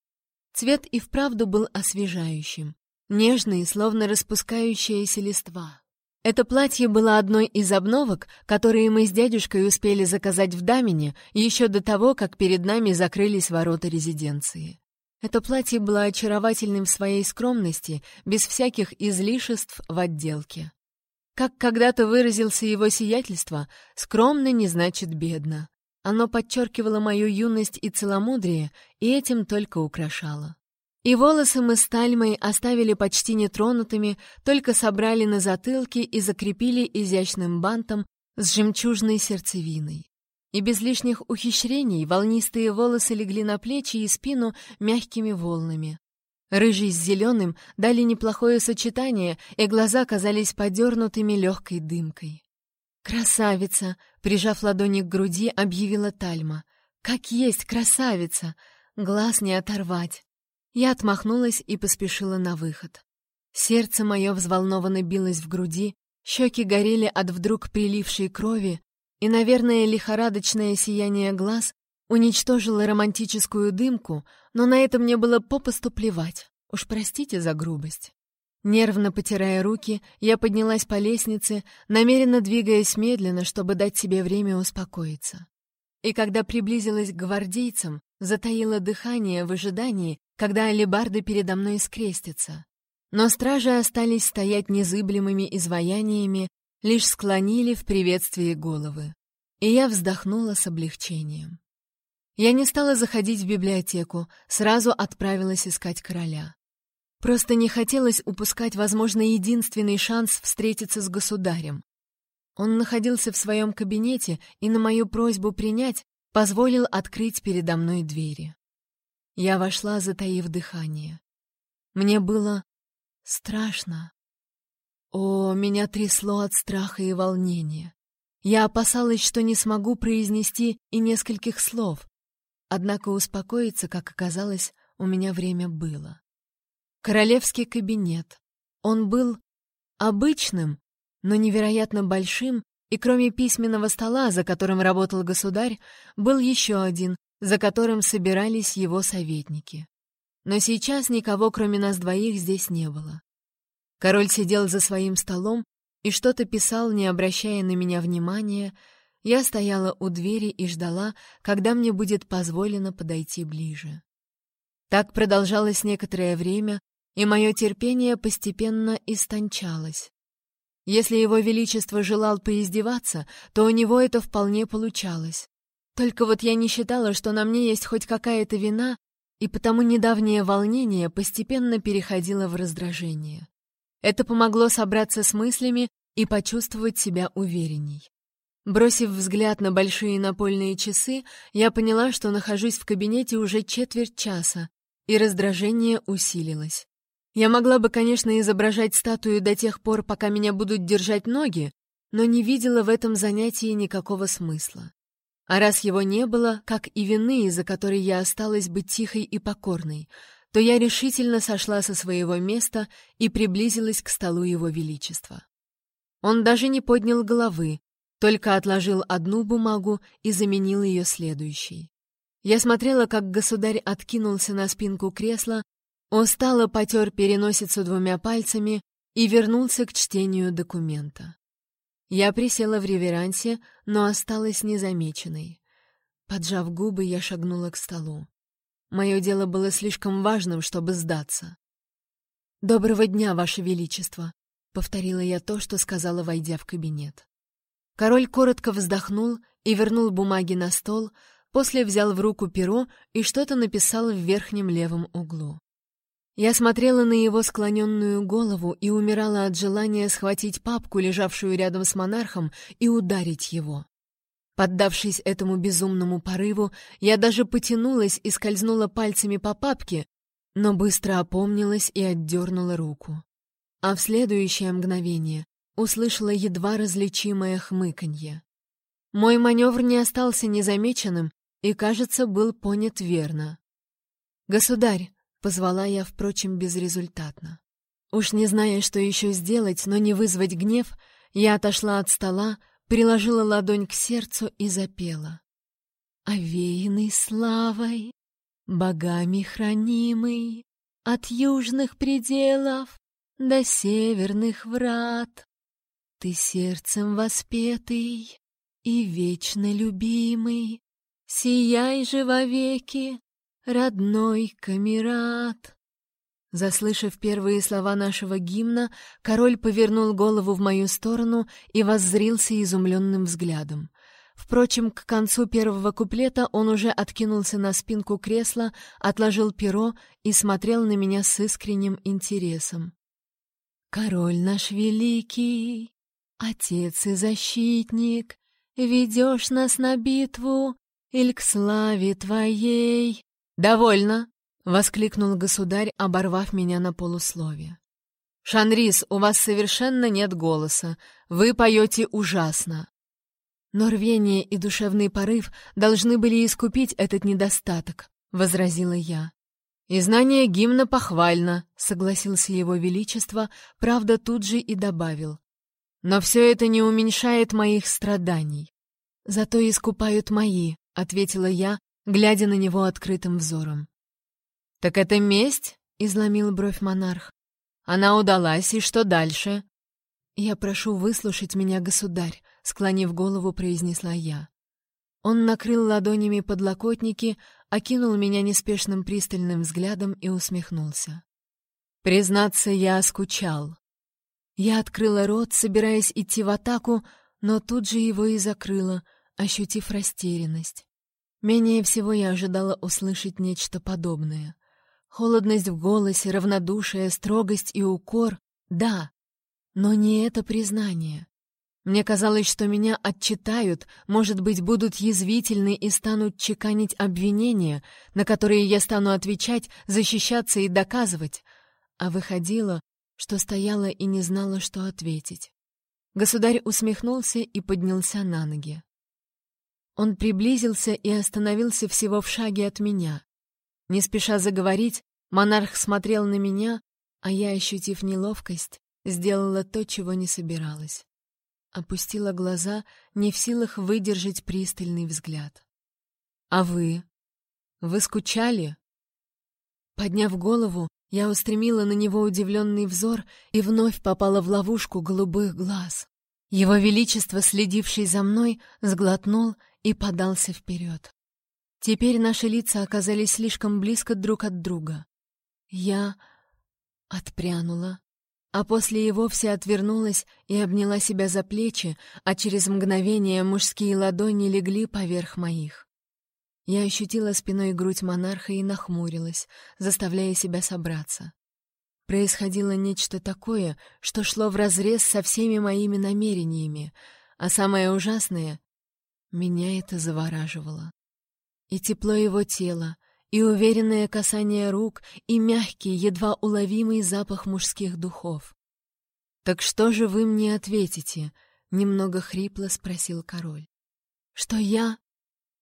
Цвет и вправду был освежающим, нежный, словно распускающаяся листва. Это платье было одной из обновок, которые мы с дядюшкой успели заказать в Дамине еще до того, как перед нами закрылись ворота резиденции. Это платье было очаровательным в своей скромности, без всяких излишеств в отделке. Как когда-то выразился его сиятельство, скромно не значит бедно. Оно подчеркивало мою юность и целомудрие, и этим только украшало. И волосы мы с Тальмой оставили почти нетронутыми, только собрали на затылке и закрепили изящным бантом с жемчужной сердцевиной. И без лишних ухищрений волнистые волосы легли на плечи и спину мягкими волнами. Рыжий с зеленым дали неплохое сочетание, и глаза казались подернутыми легкой дымкой. «Красавица!» — прижав ладони к груди, объявила Тальма. «Как есть красавица! Глаз не оторвать!» Я отмахнулась и поспешила на выход. Сердце мое взволнованно билось в груди, щеки горели от вдруг прилившей крови, и, наверное, лихорадочное сияние глаз уничтожило романтическую дымку, но на это мне было попусту плевать. Уж простите за грубость. Нервно потирая руки, я поднялась по лестнице, намеренно двигаясь медленно, чтобы дать себе время успокоиться. И когда приблизилась к гвардейцам, затаила дыхание в ожидании, когда алебарды передо мной скрестятся. Но стражи остались стоять незыблемыми изваяниями, лишь склонили в приветствии головы. И я вздохнула с облегчением. Я не стала заходить в библиотеку, сразу отправилась искать короля. Просто не хотелось упускать, возможно, единственный шанс встретиться с государем. Он находился в своем кабинете и на мою просьбу принять позволил открыть передо мной двери. Я вошла, затаив дыхание. Мне было страшно. О, меня трясло от страха и волнения. Я опасалась, что не смогу произнести и нескольких слов. Однако успокоиться, как оказалось, у меня время было. Королевский кабинет. Он был обычным, но невероятно большим, и кроме письменного стола, за которым работал государь, был еще один, за которым собирались его советники. Но сейчас никого, кроме нас двоих, здесь не было. Король сидел за своим столом и что-то писал, не обращая на меня внимания. Я стояла у двери и ждала, когда мне будет позволено подойти ближе. Так продолжалось некоторое время, и мое терпение постепенно истончалось. Если его величество желал поиздеваться, то у него это вполне получалось. Только вот я не считала, что на мне есть хоть какая-то вина, и потому недавнее волнение постепенно переходило в раздражение. Это помогло собраться с мыслями и почувствовать себя уверенней. Бросив взгляд на большие напольные часы, я поняла, что нахожусь в кабинете уже четверть часа, и раздражение усилилось. Я могла бы, конечно, изображать статую до тех пор, пока меня будут держать ноги, но не видела в этом занятии никакого смысла. А раз его не было, как и вины, из-за которой я осталась быть тихой и покорной, то я решительно сошла со своего места и приблизилась к столу его величества. Он даже не поднял головы, только отложил одну бумагу и заменил ее следующей. Я смотрела, как государь откинулся на спинку кресла, Устало потер переносицу двумя пальцами и вернулся к чтению документа. Я присела в реверансе, но осталась незамеченной. Поджав губы, я шагнула к столу. Мое дело было слишком важным, чтобы сдаться. «Доброго дня, Ваше Величество!» — повторила я то, что сказала, войдя в кабинет. Король коротко вздохнул и вернул бумаги на стол, после взял в руку перо и что-то написал в верхнем левом углу. Я смотрела на его склоненную голову и умирала от желания схватить папку, лежавшую рядом с монархом, и ударить его. Поддавшись этому безумному порыву, я даже потянулась и скользнула пальцами по папке, но быстро опомнилась и отдернула руку. А в следующее мгновение услышала едва различимое хмыканье. Мой маневр не остался незамеченным и, кажется, был понят верно. «Государь!» Позвала я, впрочем, безрезультатно. Уж не зная, что еще сделать, но не вызвать гнев, я отошла от стола, приложила ладонь к сердцу и запела. «Овеянный славой, богами хранимый, От южных пределов до северных врат, Ты сердцем воспетый и вечно любимый, Сияй же вовеки родной камерат!» Заслышав первые слова нашего гимна, король повернул голову в мою сторону и воззрился изумленным взглядом. Впрочем, к концу первого куплета он уже откинулся на спинку кресла, отложил перо и смотрел на меня с искренним интересом. «Король наш великий, отец и защитник, ведешь нас на битву иль к славе твоей!» «Довольно!» — воскликнул государь, оборвав меня на полусловие. «Шанрис, у вас совершенно нет голоса. Вы поете ужасно». «Но рвение и душевный порыв должны были искупить этот недостаток», — возразила я. «И знание гимна похвально», — согласился его величество, правда тут же и добавил. «Но все это не уменьшает моих страданий». «Зато искупают мои», — ответила я, глядя на него открытым взором. «Так это месть?» — изломил бровь монарх. «Она удалась, и что дальше?» «Я прошу выслушать меня, государь», — склонив голову, произнесла я. Он накрыл ладонями подлокотники, окинул меня неспешным пристальным взглядом и усмехнулся. «Признаться, я скучал». Я открыла рот, собираясь идти в атаку, но тут же его и закрыла, ощутив растерянность. Менее всего я ожидала услышать нечто подобное. Холодность в голосе, равнодушие, строгость и укор — да, но не это признание. Мне казалось, что меня отчитают, может быть, будут язвительны и станут чеканить обвинения, на которые я стану отвечать, защищаться и доказывать. А выходило, что стояла и не знала, что ответить. Государь усмехнулся и поднялся на ноги. Он приблизился и остановился всего в шаге от меня. Не спеша заговорить, монарх смотрел на меня, А я, ощутив неловкость, сделала то, чего не собиралась. Опустила глаза, не в силах выдержать пристальный взгляд. «А вы? Вы скучали?» Подняв голову, я устремила на него удивленный взор и вновь попала в ловушку голубых глаз. Его Величество, следивший за мной, сглотнул и подался вперед. Теперь наши лица оказались слишком близко друг от друга. Я отпрянула, а после и вовсе отвернулась и обняла себя за плечи, а через мгновение мужские ладони легли поверх моих. Я ощутила спиной грудь монарха и нахмурилась, заставляя себя собраться. Происходило нечто такое, что шло вразрез со всеми моими намерениями, а самое ужасное — меня это завораживало. И тепло его тела, и уверенное касание рук, и мягкий, едва уловимый запах мужских духов. «Так что же вы мне ответите?» — немного хрипло спросил король. «Что я?»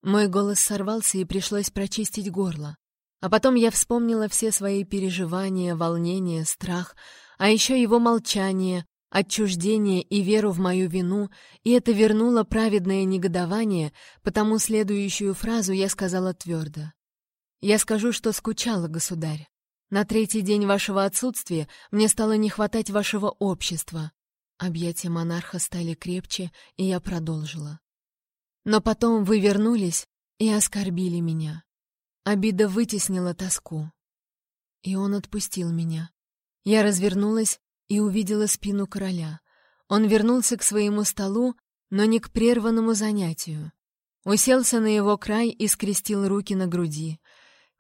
Мой голос сорвался, и пришлось прочистить горло. А потом я вспомнила все свои переживания, волнения, страх, а еще его молчание, отчуждение и веру в мою вину, и это вернуло праведное негодование, потому следующую фразу я сказала твердо. «Я скажу, что скучала, государь. На третий день вашего отсутствия мне стало не хватать вашего общества». Объятия монарха стали крепче, и я продолжила. «Но потом вы вернулись и оскорбили меня. Обида вытеснила тоску. И он отпустил меня. Я развернулась и увидела спину короля. Он вернулся к своему столу, но не к прерванному занятию. Уселся на его край и скрестил руки на груди.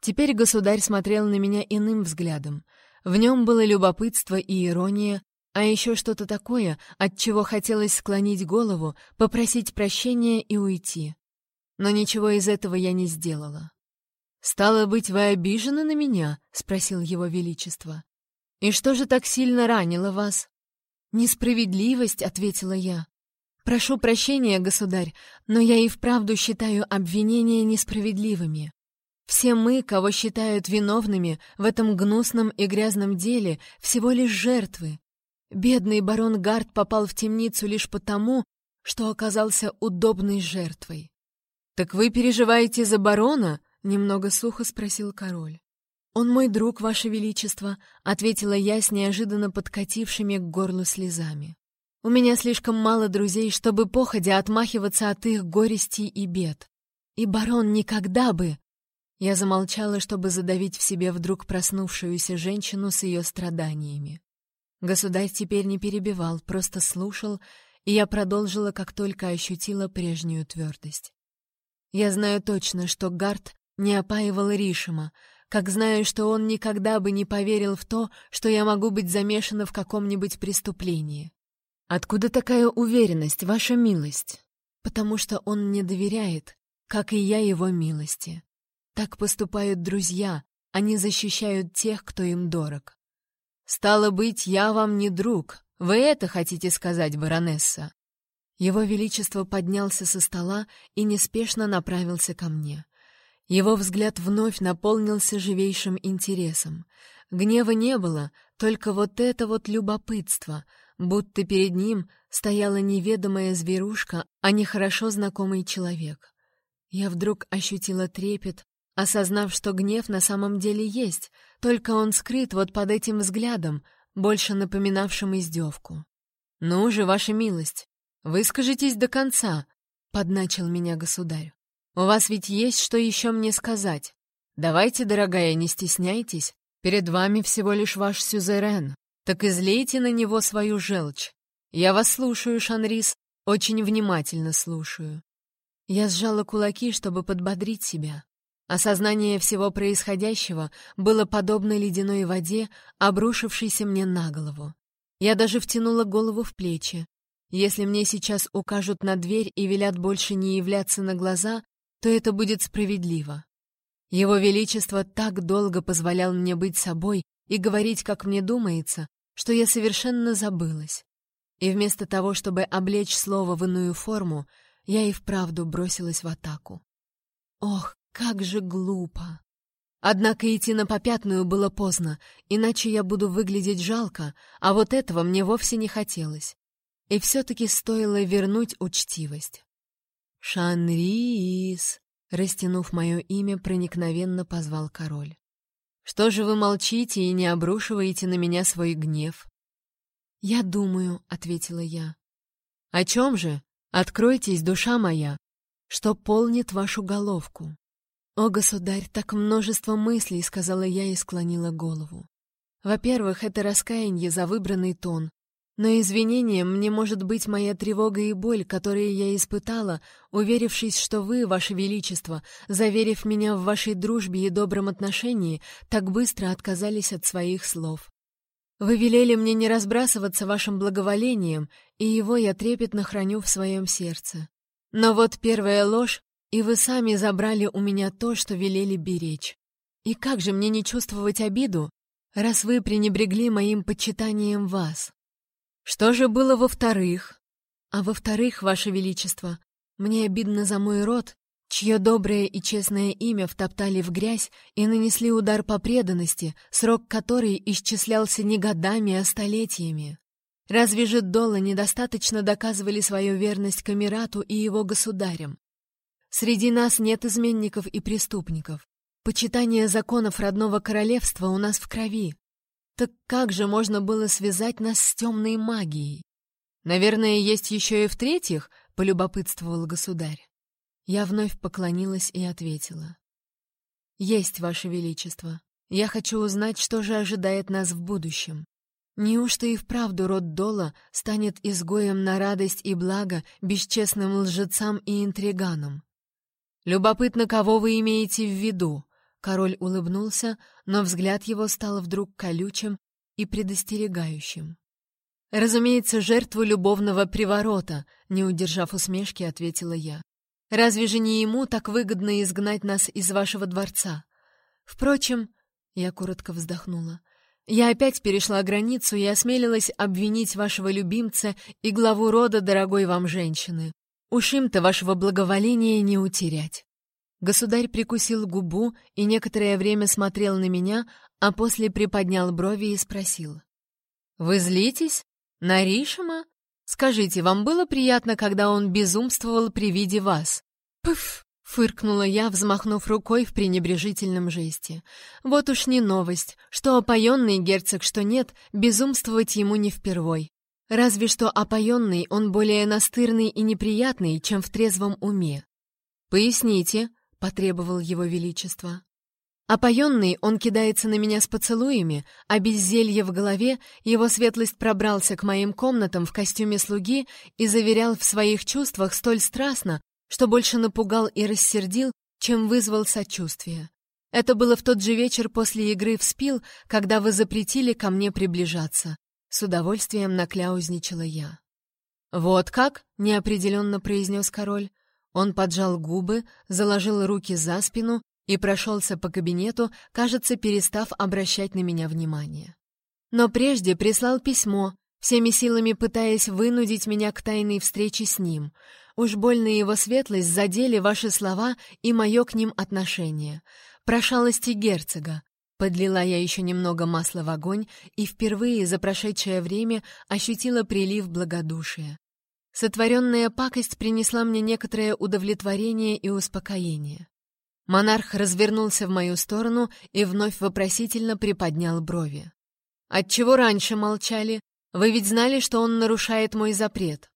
Теперь государь смотрел на меня иным взглядом. В нем было любопытство и ирония, а еще что-то такое, от чего хотелось склонить голову, попросить прощения и уйти. Но ничего из этого я не сделала. «Стало быть, вы обижены на меня?» — спросил его величество. «И что же так сильно ранило вас?» «Несправедливость», — ответила я. «Прошу прощения, государь, но я и вправду считаю обвинения несправедливыми. Все мы, кого считают виновными в этом гнусном и грязном деле, всего лишь жертвы. Бедный барон Гард попал в темницу лишь потому, что оказался удобной жертвой. «Так вы переживаете за барона?» — немного сухо спросил король. «Он мой друг, ваше величество», — ответила я с неожиданно подкатившими к горлу слезами. «У меня слишком мало друзей, чтобы походя отмахиваться от их горестей и бед. И барон никогда бы...» Я замолчала, чтобы задавить в себе вдруг проснувшуюся женщину с ее страданиями. Государь теперь не перебивал, просто слушал, и я продолжила, как только ощутила прежнюю твердость. Я знаю точно, что Гард не опаивал Ришима, как знаю, что он никогда бы не поверил в то, что я могу быть замешана в каком-нибудь преступлении. Откуда такая уверенность, ваша милость? Потому что он мне доверяет, как и я его милости. Так поступают друзья, они защищают тех, кто им дорог. Стало быть, я вам не друг. Вы это хотите сказать, баронесса? Его Величество поднялся со стола и неспешно направился ко мне. Его взгляд вновь наполнился живейшим интересом. Гнева не было, только вот это вот любопытство, будто перед ним стояла неведомая зверушка, а не хорошо знакомый человек. Я вдруг ощутила трепет, осознав, что гнев на самом деле есть, только он скрыт вот под этим взглядом, больше напоминавшим издевку. «Ну же, ваша милость, «Выскажитесь до конца», — подначил меня государь. «У вас ведь есть что еще мне сказать. Давайте, дорогая, не стесняйтесь. Перед вами всего лишь ваш сюзерен. Так излейте на него свою желчь. Я вас слушаю, Шанрис, очень внимательно слушаю». Я сжала кулаки, чтобы подбодрить себя. Осознание всего происходящего было подобно ледяной воде, обрушившейся мне на голову. Я даже втянула голову в плечи, если мне сейчас укажут на дверь и велят больше не являться на глаза, то это будет справедливо. Его Величество так долго позволял мне быть собой и говорить, как мне думается, что я совершенно забылась. И вместо того, чтобы облечь слово в иную форму, я и вправду бросилась в атаку. Ох, как же глупо! Однако идти на попятную было поздно, иначе я буду выглядеть жалко, а вот этого мне вовсе не хотелось. И все-таки стоило вернуть учтивость. «Шанрис!» — растянув мое имя, проникновенно позвал король. «Что же вы молчите и не обрушиваете на меня свой гнев?» «Я думаю», — ответила я. «О чем же? Откройтесь, душа моя, что полнит вашу головку». «О, государь, так множество мыслей», — сказала я и склонила голову. «Во-первых, это раскаяние за выбранный тон, но извинением мне может быть моя тревога и боль, которые я испытала, уверившись, что вы, ваше величество, заверив меня в вашей дружбе и добром отношении, так быстро отказались от своих слов. Вы велели мне не разбрасываться вашим благоволением, и его я трепетно храню в своем сердце. Но вот первая ложь, и вы сами забрали у меня то, что велели беречь. И как же мне не чувствовать обиду, раз вы пренебрегли моим почитанием вас? Что же было во-вторых? А во-вторых, ваше величество, мне обидно за мой род, чье доброе и честное имя втоптали в грязь и нанесли удар по преданности, срок которой исчислялся не годами, а столетиями. Разве же Дола недостаточно доказывали свою верность Камерату и его государям? Среди нас нет изменников и преступников. Почитание законов родного королевства у нас в крови. Так как же можно было связать нас с темной магией? Наверное, есть еще и в-третьих, — полюбопытствовал государь. Я вновь поклонилась и ответила. «Есть, Ваше Величество. Я хочу узнать, что же ожидает нас в будущем. Неужто и вправду род Дола станет изгоем на радость и благо бесчестным лжецам и интриганам? Любопытно, кого вы имеете в виду?» Король улыбнулся, но взгляд его стал вдруг колючим и предостерегающим. «Разумеется, жертву любовного приворота», — не удержав усмешки, ответила я. Разве же не ему так выгодно изгнать нас из вашего дворца? Впрочем, я коротко вздохнула. Я опять перешла границу и осмелилась обвинить вашего любимца и главу рода дорогой вам женщины. Уж им-то вашего благоволения не утерять. Государь прикусил губу и некоторое время смотрел на меня, а после приподнял брови и спросил. «Вы злитесь? На Ришима? Скажите, вам было приятно, когда он безумствовал при виде вас? Пф! Фыркнула я, взмахнув рукой в пренебрежительном жесте. Вот уж не новость, что опоенный герцог, что нет, безумствовать ему не впервой. Разве что опоенный он более настырный и неприятный, чем в трезвом уме. «Поясните», — потребовал его величество. Опоенный, он кидается на меня с поцелуями, а без зелья в голове его светлость пробрался к моим комнатам в костюме слуги и заверял в своих чувствах столь страстно, что больше напугал и рассердил, чем вызвал сочувствие. Это было в тот же вечер после игры в спил, когда вы запретили ко мне приближаться. С удовольствием накляузничала я. «Вот как?» — неопределенно произнес король. Он поджал губы, заложил руки за спину и прошелся по кабинету, кажется, перестав обращать на меня внимание. Но прежде прислал письмо, всеми силами пытаясь вынудить меня к тайной встрече с ним. Уж больно его светлость задели ваши слова и мое к ним отношение. Про шалости герцога. Подлила я еще немного масла в огонь и впервые за прошедшее время ощутила прилив благодушия. Сотворенная пакость принесла мне некоторое удовлетворение и успокоение. Монарх развернулся в мою сторону и вновь вопросительно приподнял брови. «Отчего раньше молчали? Вы ведь знали, что он нарушает мой запрет.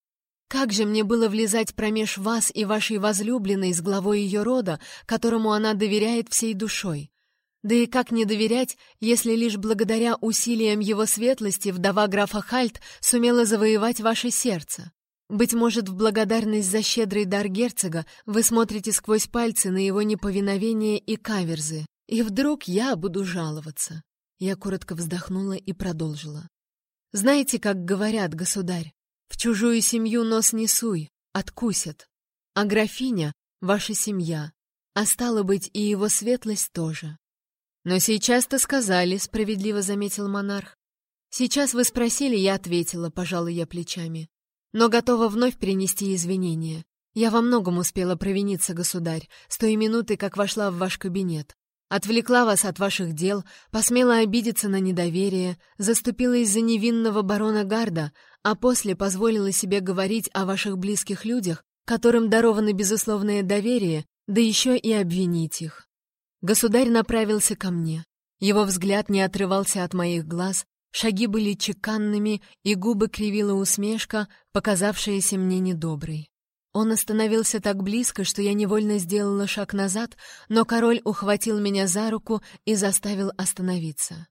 Как же мне было влезать промеж вас и вашей возлюбленной с главой ее рода, которому она доверяет всей душой? Да и как не доверять, если лишь благодаря усилиям его светлости вдова графа Хальт сумела завоевать ваше сердце? Быть может, в благодарность за щедрый дар герцога вы смотрите сквозь пальцы на его неповиновение и каверзы, и вдруг я буду жаловаться. Я коротко вздохнула и продолжила. Знаете, как говорят, государь, в чужую семью нос не суй, откусят. А графиня — ваша семья, а стало быть, и его светлость тоже. Но сейчас-то сказали, справедливо заметил монарх. Сейчас вы спросили, я ответила, пожалуй, я плечами но готова вновь принести извинения. Я во многом успела провиниться, государь, с той минуты, как вошла в ваш кабинет. Отвлекла вас от ваших дел, посмела обидеться на недоверие, заступилась за невинного барона Гарда, а после позволила себе говорить о ваших близких людях, которым даровано безусловное доверие, да еще и обвинить их. Государь направился ко мне. Его взгляд не отрывался от моих глаз, шаги были чеканными, и губы кривила усмешка, показавшаяся мне недоброй. Он остановился так близко, что я невольно сделала шаг назад, но король ухватил меня за руку и заставил остановиться.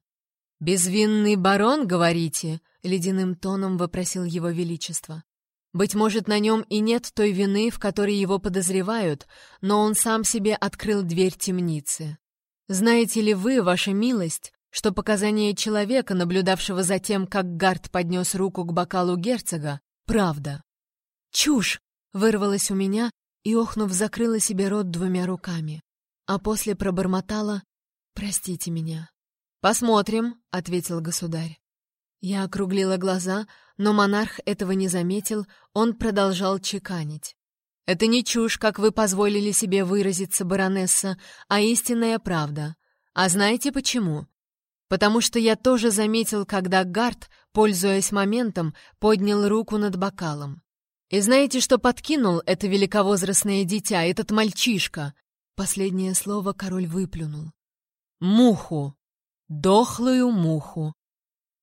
«Безвинный барон, говорите?» — ледяным тоном вопросил его величество. «Быть может, на нем и нет той вины, в которой его подозревают, но он сам себе открыл дверь темницы. Знаете ли вы, ваша милость, что показания человека, наблюдавшего за тем, как Гард поднес руку к бокалу герцога, правда?» «Чушь!» Вырвалась у меня и, охнув, закрыла себе рот двумя руками. А после пробормотала «Простите меня». «Посмотрим», — ответил государь. Я округлила глаза, но монарх этого не заметил, он продолжал чеканить. «Это не чушь, как вы позволили себе выразиться, баронесса, а истинная правда. А знаете почему? Потому что я тоже заметил, когда Гард, пользуясь моментом, поднял руку над бокалом. И знаете, что подкинул это великовозрастное дитя, этот мальчишка? Последнее слово король выплюнул. Муху. Дохлую муху.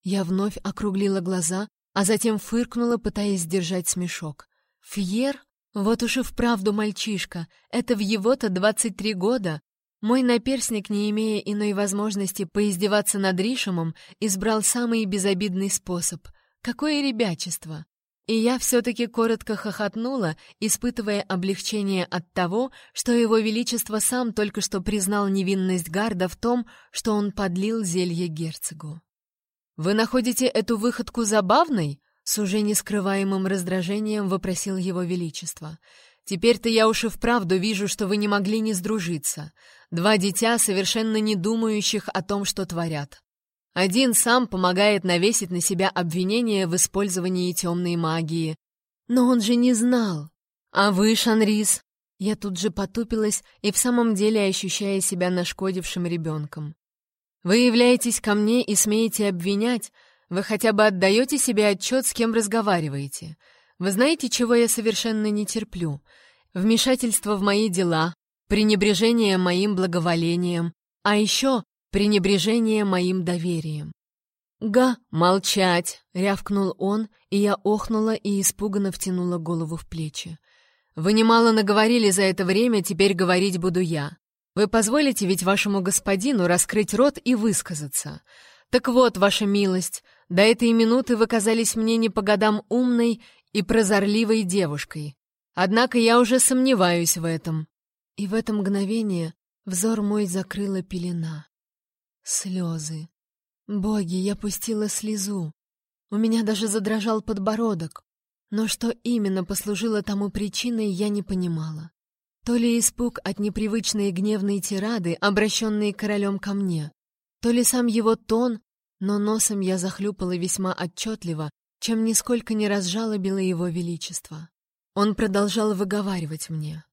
Я вновь округлила глаза, а затем фыркнула, пытаясь сдержать смешок. Фьер? Вот уж и вправду мальчишка. Это в его-то двадцать три года. Мой наперсник, не имея иной возможности поиздеваться над Ришемом, избрал самый безобидный способ. Какое ребячество! И я все-таки коротко хохотнула, испытывая облегчение от того, что его величество сам только что признал невинность Гарда в том, что он подлил зелье герцогу. «Вы находите эту выходку забавной?» — с уже нескрываемым раздражением вопросил его величество. «Теперь-то я уж и вправду вижу, что вы не могли не сдружиться. Два дитя, совершенно не думающих о том, что творят. Один сам помогает навесить на себя обвинение в использовании темной магии. Но он же не знал. А вы, Шанрис? Я тут же потупилась и в самом деле ощущая себя нашкодившим ребенком. Вы являетесь ко мне и смеете обвинять, вы хотя бы отдаете себе отчет, с кем разговариваете. Вы знаете, чего я совершенно не терплю? Вмешательство в мои дела, пренебрежение моим благоволением, а еще пренебрежение моим доверием. «Га, молчать!» — рявкнул он, и я охнула и испуганно втянула голову в плечи. «Вы немало наговорили за это время, теперь говорить буду я. Вы позволите ведь вашему господину раскрыть рот и высказаться. Так вот, ваша милость, до этой минуты вы казались мне не по годам умной и прозорливой девушкой. Однако я уже сомневаюсь в этом». И в это мгновение взор мой закрыла пелена. Слезы. Боги, я пустила слезу. У меня даже задрожал подбородок. Но что именно послужило тому причиной, я не понимала. То ли испуг от непривычной гневной тирады, обращенной королем ко мне, то ли сам его тон, но носом я захлюпала весьма отчетливо, чем нисколько не разжалобило его величество. Он продолжал выговаривать мне.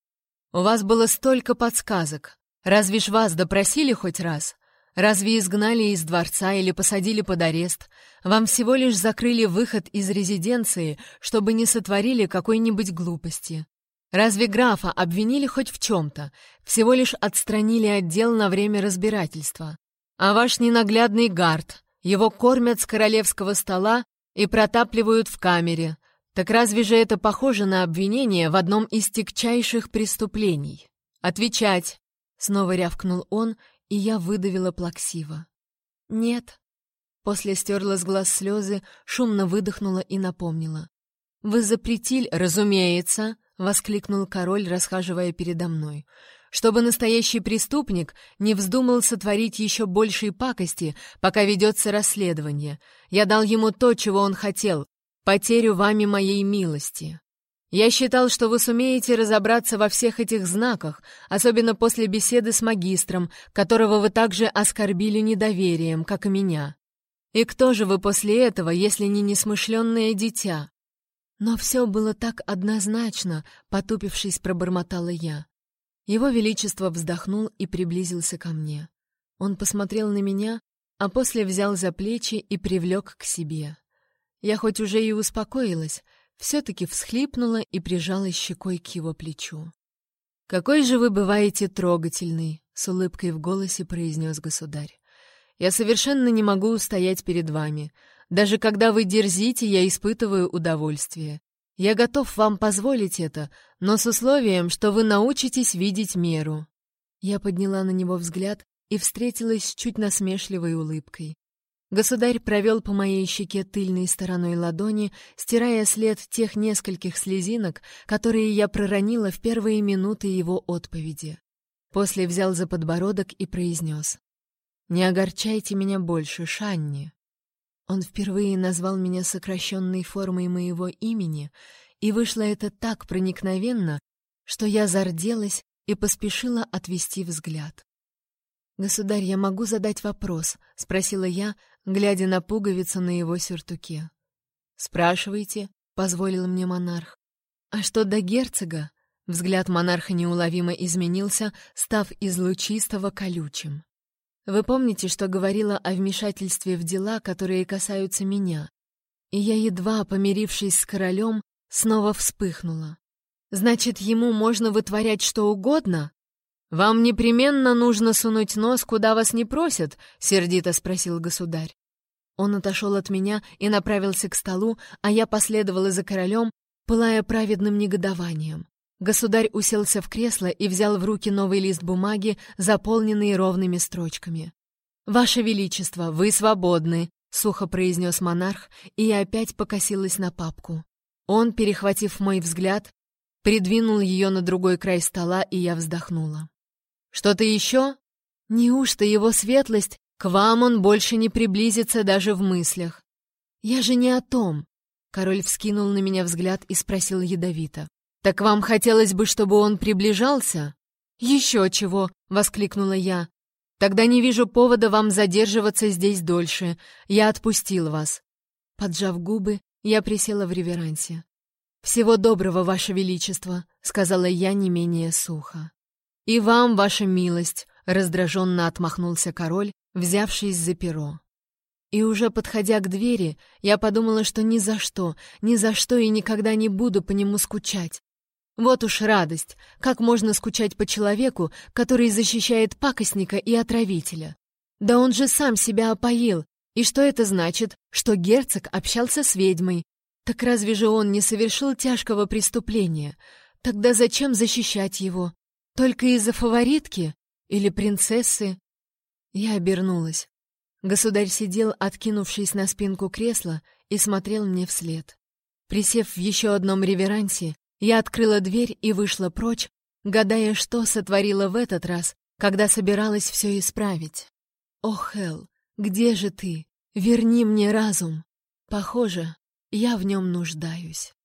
«У вас было столько подсказок. Разве ж вас допросили хоть раз? Разве изгнали из дворца или посадили под арест? Вам всего лишь закрыли выход из резиденции, чтобы не сотворили какой-нибудь глупости. Разве графа обвинили хоть в чем-то? Всего лишь отстранили отдел на время разбирательства. А ваш ненаглядный гард, его кормят с королевского стола и протапливают в камере. Так разве же это похоже на обвинение в одном из тягчайших преступлений? Отвечать! Снова рявкнул он и я выдавила плаксиво. «Нет». После стерла с глаз слезы, шумно выдохнула и напомнила. «Вы запретили, разумеется», — воскликнул король, расхаживая передо мной, «чтобы настоящий преступник не вздумал сотворить еще большей пакости, пока ведется расследование. Я дал ему то, чего он хотел, потерю вами моей милости. Я считал, что вы сумеете разобраться во всех этих знаках, особенно после беседы с магистром, которого вы также оскорбили недоверием, как и меня. И кто же вы после этого, если не несмышленное дитя? Но все было так однозначно, потупившись, пробормотала я. Его Величество вздохнул и приблизился ко мне. Он посмотрел на меня, а после взял за плечи и привлек к себе. Я хоть уже и успокоилась, все-таки всхлипнула и прижалась щекой к его плечу. «Какой же вы бываете трогательный!» — с улыбкой в голосе произнес государь. «Я совершенно не могу устоять перед вами. Даже когда вы дерзите, я испытываю удовольствие. Я готов вам позволить это, но с условием, что вы научитесь видеть меру». Я подняла на него взгляд и встретилась с чуть насмешливой улыбкой. Государь провел по моей щеке тыльной стороной ладони, стирая след тех нескольких слезинок, которые я проронила в первые минуты его отповеди. После взял за подбородок и произнес. «Не огорчайте меня больше, Шанни». Он впервые назвал меня сокращенной формой моего имени, и вышло это так проникновенно, что я зарделась и поспешила отвести взгляд. «Государь, я могу задать вопрос?» — спросила я, глядя на пуговицу на его сюртуке. «Спрашивайте», — позволил мне монарх. «А что до герцога?» Взгляд монарха неуловимо изменился, став из лучистого колючим. «Вы помните, что говорила о вмешательстве в дела, которые касаются меня?» И я, едва помирившись с королем, снова вспыхнула. «Значит, ему можно вытворять что угодно?» «Вам непременно нужно сунуть нос, куда вас не просят?» — сердито спросил государь. Он отошел от меня и направился к столу, а я последовала за королем, пылая праведным негодованием. Государь уселся в кресло и взял в руки новый лист бумаги, заполненный ровными строчками. «Ваше Величество, вы свободны», — сухо произнес монарх, и я опять покосилась на папку. Он, перехватив мой взгляд, придвинул ее на другой край стола, и я вздохнула. Что-то еще? Неужто его светлость, к вам он больше не приблизится даже в мыслях? Я же не о том. Король вскинул на меня взгляд и спросил ядовито. Так вам хотелось бы, чтобы он приближался? Еще чего, воскликнула я. Тогда не вижу повода вам задерживаться здесь дольше. Я отпустил вас. Поджав губы, я присела в реверансе. «Всего доброго, Ваше Величество», — сказала я не менее сухо. «И вам, ваша милость!» — раздраженно отмахнулся король, взявшись за перо. И уже подходя к двери, я подумала, что ни за что, ни за что и никогда не буду по нему скучать. Вот уж радость, как можно скучать по человеку, который защищает пакостника и отравителя. Да он же сам себя опоил, и что это значит, что герцог общался с ведьмой? Так разве же он не совершил тяжкого преступления? Тогда зачем защищать его? Только из-за фаворитки? Или принцессы? Я обернулась. Государь сидел, откинувшись на спинку кресла, и смотрел мне вслед. Присев в еще одном реверансе, я открыла дверь и вышла прочь, гадая, что сотворила в этот раз, когда собиралась все исправить. «О, Хелл, где же ты? Верни мне разум!» Похоже, я в нем нуждаюсь.